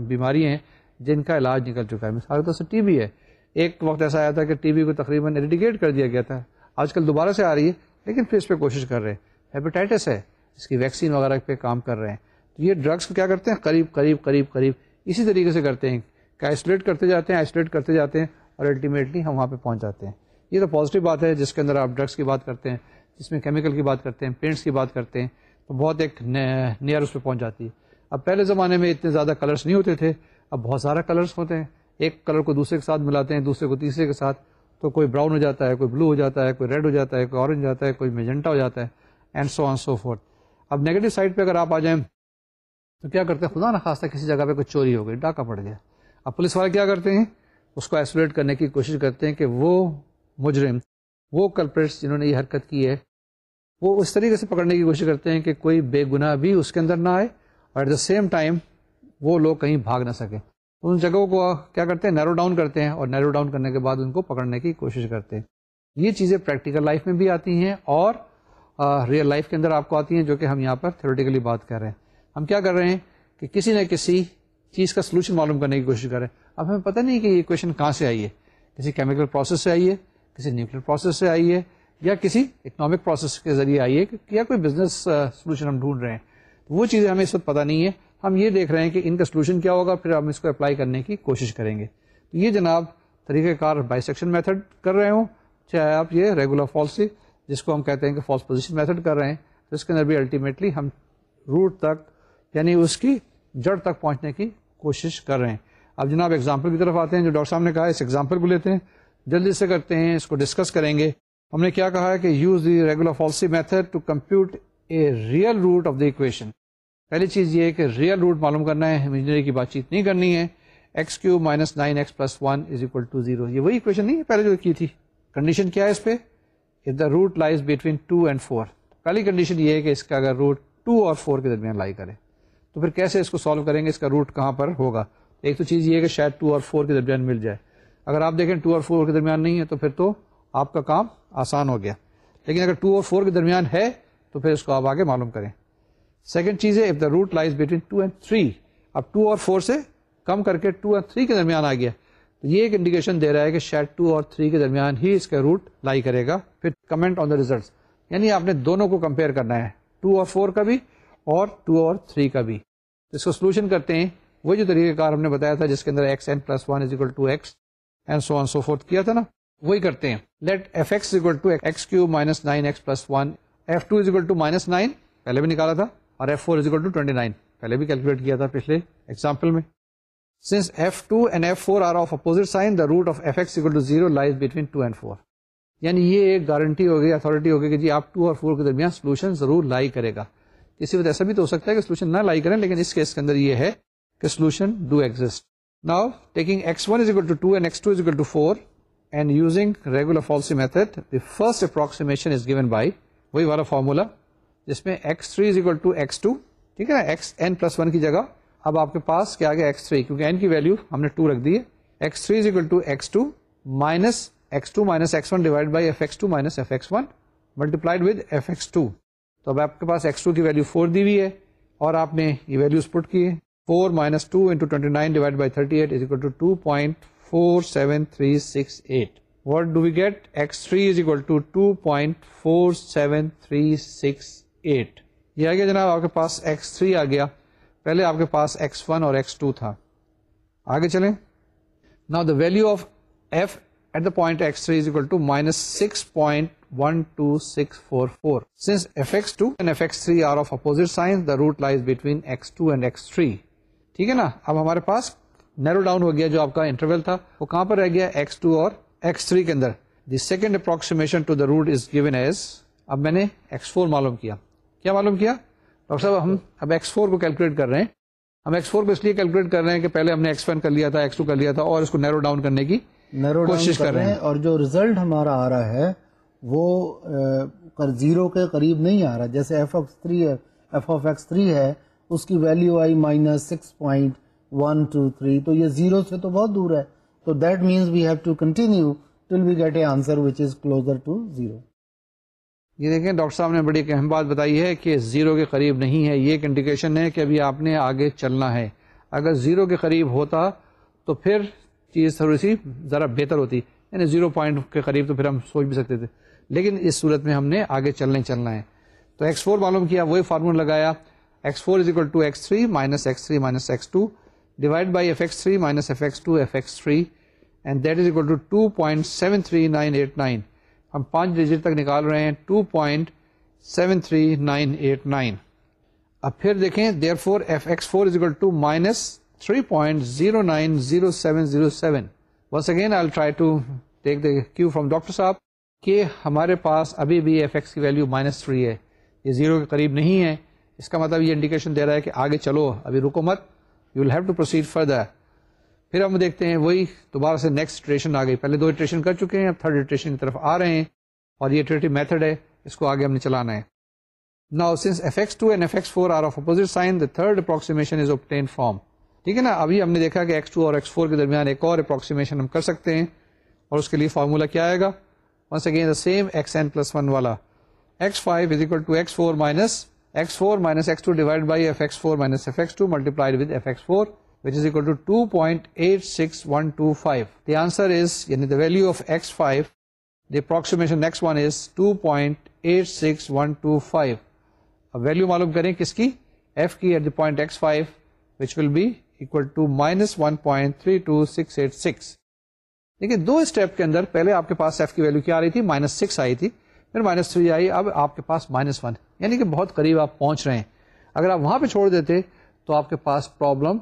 S1: بیماری ہیں جن کا علاج نکل چکا ہے۔ مثال طور سے ٹی بی ہے۔ ایک وقت ایسا آیا تھا کہ ٹی بی کو تقریباً ایریڈیکیٹ کر دیا گیا تھا۔ آج کل دوبارہ سے آ رہی ہے، لیکن پھر اس پہ کوشش کر رہے ہیں۔ ہیپیٹائٹس ہے، اس کی ویکسین وغیرہ پہ کام کر رہے ہیں۔ تو یہ ڈرگس کیا کرتے ہیں؟ قریب قریب قریب قریب اسی طریقے سے کرتے ہیں کہ آئسولیٹ کرتے جاتے ہیں، آئسولیٹ کرتے جاتے ہیں اور الٹیمیٹلی ہم وہاں پہ پہنچ جاتے ہیں۔ یہ تو پازیٹیو بات ہے، جس کے اندر آپ ڈرگس کی بات کرتے ہیں، جس میں کیمیکل کی بات کرتے ہیں پینٹس کی بات کرتے ہیں، تو بہت ایک نیئر اس پہ پہنچ جاتی ہے۔ اب پہلے زمانے میں اتنے زیادہ کلرس نہیں ہوتے تھے، اب بہت سارا کلرس ہوتے ہیں۔ ایک کلر کو دوسرے کے ساتھ ملاتے ہیں، دوسرے کو تیسرے کے ساتھ، تو کوئی براؤن ہو جاتا ہے، کوئی بلو ہو جاتا ہے، کوئی ریڈ ہو جاتا ہے، کوئی اورنج جاتا ہے، کوئی میجنٹا ہو جاتا ہے and so on so forth اب نیگیٹو سائڈ پہ اگر آپ آ جائیں، تو کیا کرتے ہیں؟ خدا نہ خاصا کسی جگہ پہ کوئی چوری ہو گئی، ڈاکہ پڑ گیا۔ اب پولیس والے کیا کرتے ہیں؟ اس کو آئسولیٹ کرنے کی کوشش کرتے ہیں کہ وہ مجرم، وہ کلپریٹس جنہوں نے یہ حرکت کی ہے، وہ اس طریقے سے پکڑنے کی کوشش کرتے ہیں کہ کوئی بے گناہ بھی اس کے اندر نہ آئے، اور ایٹ دا سیم ٹائم وہ لوگ کہیں بھاگ نہ سکیں۔ ان جگہوں کو کیا کرتے ہیں؟ نیرو ڈاؤن کرتے ہیں اور نیرو ڈاؤن کرنے کے بعد ان کو پکڑنے کی کوشش کرتے ہیں۔ یہ چیزیں پریکٹیکل لائف میں بھی آتی ہیں اور ریئل لائف کے اندر آپ کو آتی ہیں جو کہ ہم یہاں پر تھیوریٹیکلی بات کر رہے ہیں۔ ہم کیا کر رہے ہیں کہ کسی نہ کسی چیز کا سولوشن معلوم کرنے کی کوشش کر رہے ہیں۔ اب ہمیں پتہ نہیں کہ یہ کوشچن کہاں سے آئی ہے۔ کسی کیمیکل پروسیس سے آئی ہے، کسی نیوکل پروسیس سے آئی ہے، یا کسی اکنامک پروسیس کے ذریعے آئی ہے یا کوئی بزنس سولوشن ہم ڈھونڈ رہے ہیں۔ وہ چیزیں ہمیں اس وقت پتہ نہیں ہے ہم یہ دیکھ رہے ہیں کہ ان کا سولوشن کیا ہوگا، پھر ہم اس کو اپلائی کرنے کی کوشش کریں گے۔ تو یہ جناب طریقہ کار بائی سیکشن میتھڈ کر رہے ہوں، چاہے آپ یہ ریگولر فالسی جس کو ہم کہتے ہیں کہ فالس پوزیشن میتھڈ کر رہے ہیں۔ تو اس کے اندر بھی الٹیمیٹلی ہم روٹ تک یعنی اس کی جڑ تک پہنچنے کی کوشش کر رہے ہیں۔ اب جناب ایگزامپل کی طرف آتے ہیں، جو ڈاکٹر صاحب نے کہا اس ایگزامپل کو لیتے ہیں۔ جلدی سے کرتے ہیں، اس کو ڈسکس کریں گے۔ ہم نے کیا کہا ہے کہ use the regular falsi method to compute a real root of the equation پہلی چیز یہ ہے کہ ریئل روٹ معلوم کرنا ہے انجینئر کی بات چیت نہیں کرنی ہے۔ X cube minus nine x plus one is equal to zero یہ وہی اکویشن نہیں ہے، پہلے جو کی تھی۔ کنڈیشن کیا ہے اس پہ؟ The root lies between two and four پہلی کنڈیشن یہ ہے کہ اس کا اگر روٹ ٹو اور فور کے درمیان لائی کرے۔ تو پھر کیسے اس کو سالو کریں گے؟ اس کا روٹ کہاں پر ہوگا؟ ایک تو چیز یہ ہے کہ شاید ٹو اور فور کے درمیان مل جائے۔ اگر آپ دیکھیں ٹو اور فور کے درمیان نہیں ہے، تو پھر تو آپ کا کام آسان ہو گیا۔ لیکن اگر ٹو اور فور کے درمیان ہے، تو پھر اس کو آپ آگے معلوم کریں۔ سیکنڈ چیز ہے if the root lies between two and three اب ٹو اور فور سے کم کر کے ٹو اینڈ تھری کے درمیان آ گیا. تو یہ ایک انڈیکیشن دے رہا ہے کہ شاید ٹو اور تھری کے درمیان ہی اس کا روٹ لائی کرے گا. پھر کمنٹ آن دا ریزلٹ یعنی آپ نے دونوں کو کمپیئر کرنا ہے. ٹو اور فور کا بھی اور ٹو اور تھری کا بھی. اس کو سولوشن کرتے ہیں. وہ جو طریقہ کار ہم نے بتایا تھا، جس کے اندر x n plus one is equal to x and so on so forth کیا تھا نا، وہی کرتے ہیں. Let f x equal to x cube minus nine x plus one f two is equal to minus nine پہلے بھی نکالا تھا. اور f four is equal to twenty nine پہلے بھی کیلکولیٹ کیا تھا پچھلے ایگزامپل میں. Since f two and f four are of opposite sign the root of f x equal to zero lies between two and four یعنی یہ ایک guarantee ہوگی اتارٹی ہوگی کہ جی آپ ٹو اور فور کے درمیان سولوشن ضرور لائی کرے گا. اسی وجہ ایسا بھی تو ہو سکتا ہے کہ سولوشن نہ لائی کریں، لیکن اس کیس کے اندر یہ ہے کہ solution do exist now taking x one is equal to two and x two is equal to four and using regular falsi method the first approximation is given by وہی والا فارمولا جس میں x three is equal to x two ٹھیک ہے نا x N plus one کی جگہ۔ اب آپ کے پاس کیا گیا ایکس تھری کیونکہ این کی ویلو ہم نے ٹو رکھ دی ہے۔ X three is equal to x two minus x two minus x one divide by f x two minus f x one multiplied with f x two تو اب آپ کے پاس ایکس ٹو کی ویلو فور دی ہوئی ہے اور آپ نے یہ ویلوز پٹ کی ہے four minus two into twenty nine divide by thirty eight is equal to two point four seven three six eight what do we get x three is equal to two point four seven three six eight. یہ آ جناب، آپ کے پاس x three آ گیا۔ پہلے آپ کے پاس ایکس ون اور ایکس ٹو تھا۔ آگے چلیں۔ نا the value of f at the point x three is equal to minus six point one two six four four since f x two and f x three are of opposite sign the root lies between x two and x three ٹھیک ہے نا؟ اب ہمارے پاس narrow down ہو گیا جو آپ کا interval تھا۔ وہ کہاں پر رہ گیا؟ ایکس ٹو اور ایکس تھری کے اندر۔ The second approximation to the root is given as اب میں نے ایکس فور معلوم کیا۔ کیا معلوم کیا؟ ڈاکٹر صاحب ہم اب ایکس فور کو کیلکولیٹ کر رہے ہیں۔ ہم ایکس فور کو اس لیے کیلکولیٹ کر رہے ہیں کہ پہلے ہم نے ایکس ون کر لیا تھا ایکس ٹو کر لیا تھا اور اس کو نیرو ڈاؤن کرنے کی
S2: نیرو
S1: کوشش کر رہے ہیں
S2: اور جو ریزلٹ ہمارا آ رہا ہے وہ زیرو کے قریب نہیں آ رہا۔ جیسے F X three F of X three ہے اس کی ویلو آئی minus six point one two three تو یہ زیرو سے تو بہت دور ہے۔ تو that means we have to continue till we get a answer which is closer to zero
S1: یہ دیکھیں، ڈاکٹر صاحب نے بڑی ایک اہم بات بتائی ہے کہ زیرو کے قریب نہیں ہے۔ یہ ایک انڈیکیشن ہے کہ ابھی آپ نے آگے چلنا ہے۔ اگر زیرو کے قریب ہوتا تو پھر چیز تھوڑی سی ذرا بہتر ہوتی۔ یعنی زیرو پوائنٹ کے قریب تو پھر ہم سوچ بھی سکتے تھے۔ لیکن اس صورت میں ہم نے آگے چلنے چلنا ہے۔ تو ایکس فور معلوم کیا، وہی فارمولا لگایا۔ X four is equal to X three minus X three minus X two divide by F X three minus F X two F X three and that is equal to two point seven three nine eight nine ہم پانچ digit تک نکال رہے ہیں two point seven three nine eight nine. اب پھر دیکھیں therefore F X four is to minus three point zero nine zero seven zero seven once again I try to take the cue from doctor صاحب کہ ہمارے پاس ابھی بھی F x کی ویلو مائنس تھری ہے۔ یہ زیرو کے قریب نہیں ہے۔ اس کا مطلب یہ انڈیکیشن دے رہا ہے کہ آگے چلو، ابھی رکو مت۔ You will have to proceed further پھر ہم دیکھتے ہیں وہی دوبارہ سے نیکسٹ اٹریشن آ گئی۔ پہلے دو اٹریشن کر چکے ہیں، اب تھرڈ اٹریشن کی طرف آ رہے ہیں اور یہ اٹریٹو میتھڈ ہے، اس کو آگے ہم نے چلانا ہے۔ نا since F X two and F X four are of opposite sign the third approximation is obtained from ٹھیک ہے نا؟ ابھی ہم نے دیکھا کہ ایکس ٹو اور ایکس فور کے درمیان ایک اور اپروکسیمیشن ہم کر سکتے ہیں۔ اور اس کے لیے فارمولا کیا آئے گا؟ Once again the same X N plus one والا۔ X five is equal to X four minus X four minus X two divide by F X four minus F X two multiplied with F X four which is equal to 2.86125. The answer is, yani the value of x5, the approximation next one is 2.86125. اب value معلوم کریں کس کی F کی at the point X five which will be equal to minus one point three two six eight six دیکھیے دو step کے اندر پہلے آپ کے پاس ایف کی ویلو کیا آ رہی تھی مائنس سکس آئی تھی پھر مائنس تھری آئی اب آپ کے پاس مائنس ون یعنی کہ بہت قریب آپ پہنچ رہے ہیں اگر آپ وہاں پہ چھوڑ دیتے تو آپ کے پاس پرابلم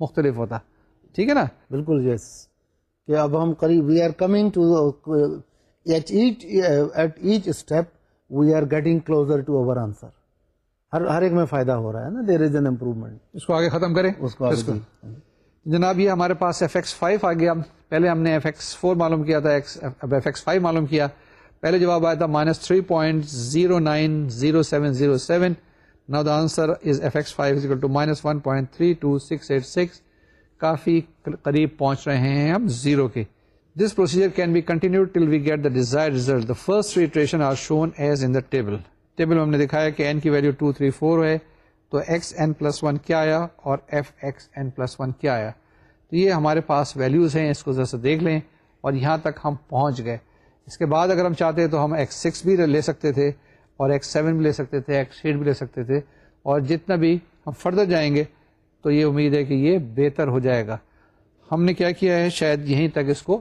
S1: مختلف ہوتا۔ ٹھیک ہے نا؟
S2: بالکل یس کہ اب ہم قریب we are coming to at each step we are getting closer to our answer ہر ہر ایک میں فائدہ ہو رہا ہے نا؟ دیر از این امپروومنٹ
S1: اس کو آگے ختم کریں؟
S2: اس کو آگے
S1: جناب یہ ہمارے پاس ایف ایکس فائیو آ گیا۔ پہلے ہم نے ایف ایکس فور معلوم کیا تھا اب ایف ایکس فائیو معلوم کیا۔ پہلے جواب آیا تھا minus three point zero nine zero seven zero seven Now the answer is fx5 is equal to minus 1.32686 کافی قریب پہنچ رہے ہیں ہم زیرو کے۔ This procedure can be continue till we get the desire result the first iteration are shown as in the table table میں ہم نے دکھایا کہ این کی ویلو 2 3 4 ہے۔ تو ایکس این پلس ون کیا آیا اور F X N plus one کیا آیا؟ تو یہ ہمارے پاس ویلوز ہیں، اس کو ذرا سے دیکھ لیں۔ اور یہاں تک ہم پہنچ گئے۔ اس کے بعد اگر ہم چاہتے تو ہم ایکس سکس بھی لے سکتے تھے۔ اور ایکس سیون بھی لے سکتے تھے ایکس ایٹ بھی لے سکتے تھے، اور جتنا بھی ہم فردر جائیں گے، تو یہ امید ہے کہ یہ بہتر ہو جائے گا۔ ہم نے کیا کیا ہے؟ شاید یہیں تک اس کو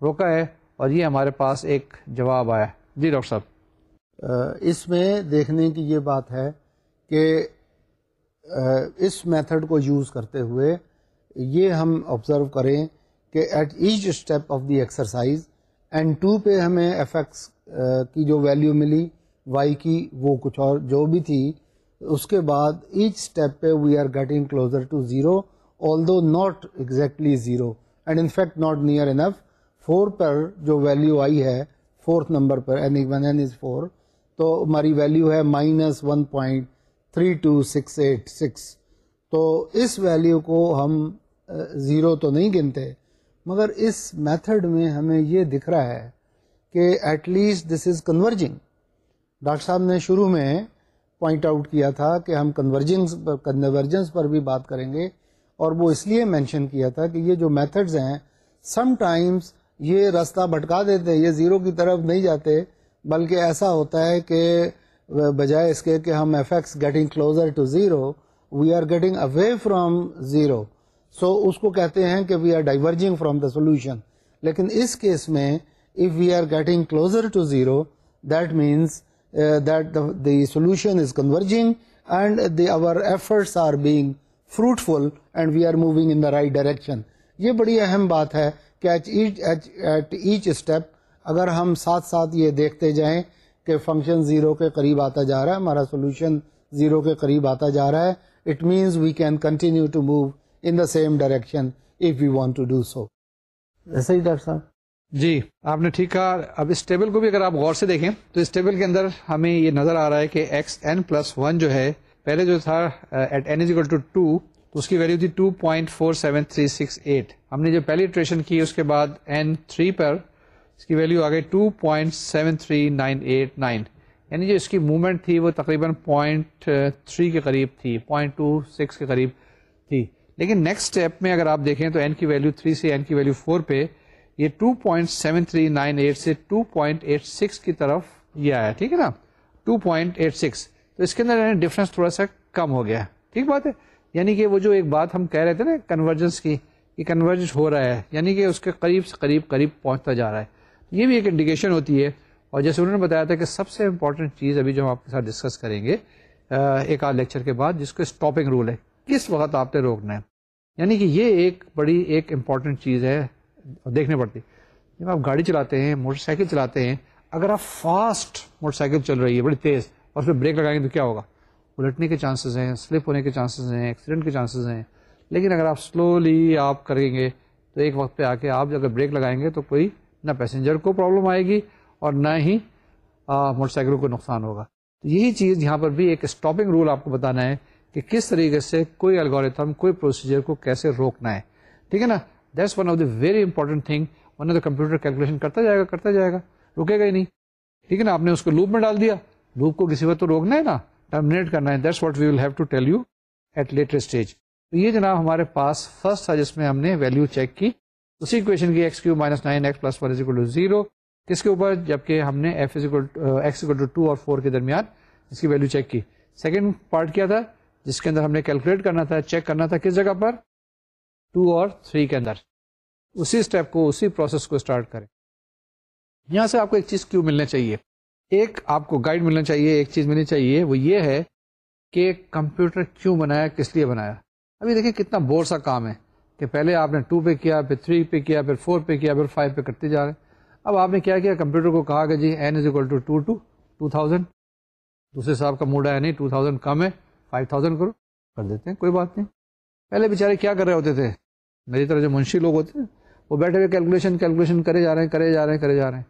S1: روکا ہے، اور یہ ہمارے پاس ایک جواب آیا۔ جی ڈاکٹر صاحب۔
S2: اس میں دیکھنے کی یہ بات ہے کہ اس میتھڈ کو یوز کرتے ہوئے یہ ہم آبزرو کریں کہ at each step of the exercise and two پہ ہمیں ایف ایکس کی جو ویلیو ملی وائی کی وہ کچھ اور جو بھی تھی، اس کے بعد ایچ اسٹیپ پہ we are getting closer to zero although not exactly zero and in fact not near enough four پر جو ویلیو آئی ہے فورتھ نمبر پر ون این از فور تو ہماری ویلیو ہے minus one point three two six eight six تو اس value کو ہم زیرو تو نہیں گنتے، مگر اس میتھڈ میں ہمیں یہ دکھ رہا ہے کہ at least this is converging doctor صاحب نے شروع میں پوائنٹ آؤٹ کیا تھا کہ ہم کنورجنس کنورجنس پر بھی بات کریں گے اور وہ اس لیے مینشن کیا تھا کہ یہ جو میتھڈز ہیں سم ٹائمز یہ راستہ بھٹکا دیتے، یہ زیرو کی طرف نہیں جاتے، بلکہ ایسا ہوتا ہے کہ بجائے اس کے کہ ہم F X getting closer to zero we are getting away from zero so اس کو کہتے ہیں کہ we are diverging from the solution لیکن اس کیس میں if we are getting closer to zero that means that the solution is converging and the our efforts are being fruitful and we are moving in the right direction یہ بڑی اہم بات ہے کہ at each step اگر ہم ساتھ ساتھ یہ دیکھتے جائیں کہ فنکشن زیرو کے قریب آتا جا رہا ہے، ہمارا سولوشن زیرو کے قریب آتا جا رہا ہے it means we can continue to move in the same direction if you want to do so ایسا ہی ڈاکٹر صاحب؟
S1: جی آپ نے ٹھیک کہا۔ اب اس ٹیبل کو بھی اگر آپ غور سے دیکھیں، تو اس ٹیبل کے اندر ہمیں یہ نظر آ رہا ہے کہ ایکس این پلس ون جو ہے، پہلے جو تھا at N is equal to two تو اس کی ویلو تھی two point four seven three six eight ہم نے جو پہلی ٹریشن کی، اس کے بعد این تھری پر اس کی ویلو آ گئی two point seven three nine eight nine یعنی جو اس کی موومنٹ تھی، وہ تقریباً پوائنٹ تھری کے قریب تھی پوائنٹ ٹو سکس کے قریب تھی۔ لیکن نیکسٹ اسٹیپ میں اگر آپ دیکھیں، تو این کی ویلو تھری سے این کی ویلو فور پہ یہ 2.7398 سے 2.86 کی طرف یہ آیا ٹھیک ہے نا؟ 2.86 تو اس کے اندر یعنی ڈفرنس تھوڑا سا کم ہو گیا ٹھیک بات ہے؟ یعنی کہ وہ جو ایک بات ہم کہہ رہے تھے نا کنورجنس کی، یہ کنورج ہو رہا ہے۔ یعنی کہ اس کے قریب سے قریب قریب پہنچتا جا رہا ہے۔ یہ بھی ایک انڈیکیشن ہوتی ہے۔ اور جیسے انہوں نے بتایا تھا کہ سب سے امپورٹنٹ چیز ابھی جو ہم آپ کے ساتھ ڈسکس کریں گے ایک آدھ لیکچر کے بعد، جس کو اسٹاپنگ رول ہے۔ کس وقت آپ نے روکنا ہے؟ یعنی کہ یہ ایک بڑی، ایک امپورٹنٹ چیز ہے۔ دیکھنے پڑتی۔ جب آپ گاڑی چلاتے ہیں، موٹر سائیکل چلاتے ہیں، اگر آپ فاسٹ موٹر سائیکل چل رہی ہے، بڑی تیز، اور اس پہ بریک لگائیں گے تو کیا ہوگا؟ الٹنے کے چانسز ہیں، سلپ ہونے کے چانسز ہیں، ایکسیڈنٹ کے چانسز ہیں۔ لیکن اگر آپ سلولی آپ کریں گے تو ایک وقت پہ آ کے آپ اگر بریک لگائیں گے تو کوئی نہ پیسنجر کو پرابلم آئے گی اور نہ ہی موٹر سائیکلوں کو نقصان ہوگا۔ تو یہی چیز یہاں پر بھی ایک اسٹاپنگ رول آپ کو بتانا ہے کہ کس طریقے سے کوئی الگوریتھم کوئی پروسیجر کو کیسے روکنا ہے۔ ٹھیک ہے نا؟ That's one of the very important thing one of the computer calculation کرتا جائے گا، کرتا جائے گا۔ رکے گا ہی نہیں۔ ٹھیک ہے نا، آپ نے اس کو لوپ میں ڈال دیا۔ لوپ کو کسی وقت تو روکنا ہے نا۔ ٹرمنیٹ کرنا ہے۔ That's what we will have to tell you at later stage تو یہ جناب ہمارے پاس فرسٹ تھا جس میں ہم نے ویلو چیک کی۔ اسی کویشن کی X cube minus nine X plus one to zero کس کے اوپر؟ جبکہ ہم نے F X equal to two اور فور کے درمیان اس کی ویلو چیک کی۔ سیکنڈ پارٹ کیا تھا؟ جس کے اندر ہم نے کیلکولیٹ کرنا تھا چیک کرنا تھا کس جگہ پر؟ ٹو اور تھری کے اندر۔ اسی اسٹیپ کو، اسی پروسیس کو اسٹارٹ کریں۔ یہاں سے آپ کو ایک چیز کیوں ملنا چاہیے۔ ایک آپ کو گائیڈ ملنا چاہیے، ایک چیز ملنی چاہیے، وہ یہ ہے کہ کمپیوٹر کیوں بنایا، کس لیے بنایا۔ ابھی دیکھیں کتنا بور سا کام ہے کہ پہلے آپ نے ٹو پہ کیا، پھر تھری پہ کیا، پھر فور پہ کیا، پھر فائیو پہ کرتے جا رہے ہیں۔ اب آپ نے کیا کیا؟ کمپیوٹر کو کہا کہ جی N is equal to two to two thousand دوسرے صاحب کا موڈ ہے نہیں ٹو تھاؤزینڈ کم ہے فائیو تھاؤزینڈ کرو۔ کر دیتے ہیں، کوئی بات نہیں۔ پہلے بےچارے کیا کر رہے ہوتے تھے؟ میری طرح جو منشی لوگ ہوتے ہیں، وہ بیٹھے ہوئے کیلکولیشن کیلکولیشن کرے جا رہے ہیں، کرے جا رہے ہیں، کرے جا رہے ہیں۔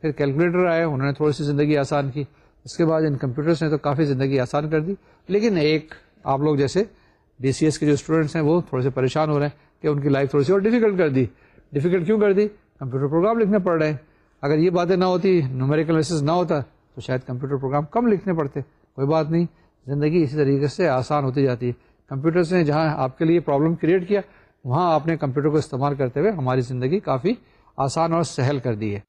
S1: پھر کیلکولیٹر آئے، انہوں نے تھوڑی سی زندگی آسان کی۔ اس کے بعد ان کمپیوٹرس نے تو کافی زندگی آسان کر دی۔ لیکن ایک آپ لوگ جیسے ڈی سی ایس کے جو اسٹوڈنٹس ہیں، وہ تھوڑے سے پریشان ہو رہے ہیں کہ ان کی لائف تھوڑی سی اور ڈیفیکلٹ کر دی۔ ڈیفیکلٹ کیوں کر دی؟ کمپیوٹر پروگرام لکھنے پڑ رہے ہیں۔ اگر یہ باتیں نہ ہوتی نومیریکل میسز نہ ہوتا، تو شاید کمپیوٹر پروگرام کم لکھنے پڑتے۔ کوئی بات نہیں، زندگی اسی طریقے سے آسان ہوتی جاتی ہے۔ کمپیوٹر نے جہاں آپ کے لیے پرابلم کریٹ کیا وہاں آپ نے کمپیوٹر کو استعمال کرتے ہوئے ہماری زندگی کافی آسان اور سہل کر دی ہے۔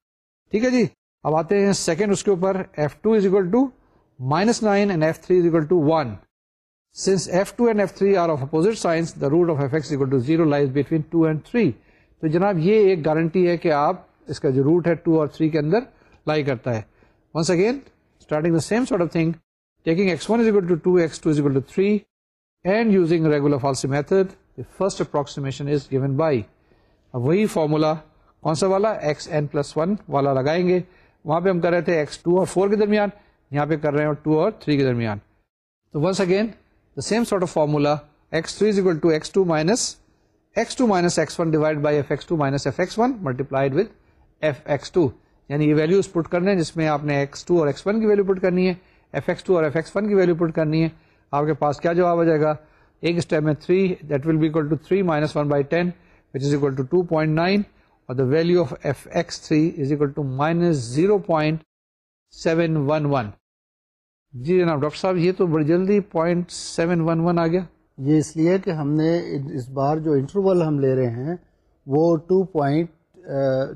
S1: ٹھیک ہے جی؟ اب آتے ہیں سیکنڈ اس کے اوپر F two is equal to minus nine and F three is equal to one since F two and F three are of opposite signs the root of F X equal to zero lies between two and three تو جناب یہ ایک guarantee ہے کہ آپ اس کا جو route ہے ٹو اور تھری کے اندر لائی کرتا ہے۔ Once again starting the same sort of thing taking X one is equal to two X two is equal to three and using regular falsi method first approximation is given by وہی formula کون سا والا x N plus one والا لگائیں گے۔ وہاں پہ ہم کر رہے تھے ایکس ٹو اور فور کے درمیان، یہاں پہ کر رہے ہیں ٹو اور تھری کے درمیان۔ تو once again the same sort of formula X three is equal to X two minus X two minus X one divide by F X two minus F X one multiplied with F X two یعنی یہ values put کرنے ہیں جس میں آپ نے X two اور x one کی ویلو پٹ کرنی ہے ایف ایکس ٹو اور ایف ایکس ون کی ویلو پٹ کرنی ہے۔ آپ کے پاس کیا جواب آ جائے گا؟ ایک اسٹیپ میں three that will be equal to three minus one by ten which is equal to two point nine اور the value of F X three is equal to minus zero point seven one one جی جناب، doctor صاحب، یہ تو بڑی جلدی point seven one one آ گیا۔
S2: یہ اس لیے کہ ہم نے اس بار جو انٹرول ہم لے رہے ہیں، وہ ٹو پوائنٹ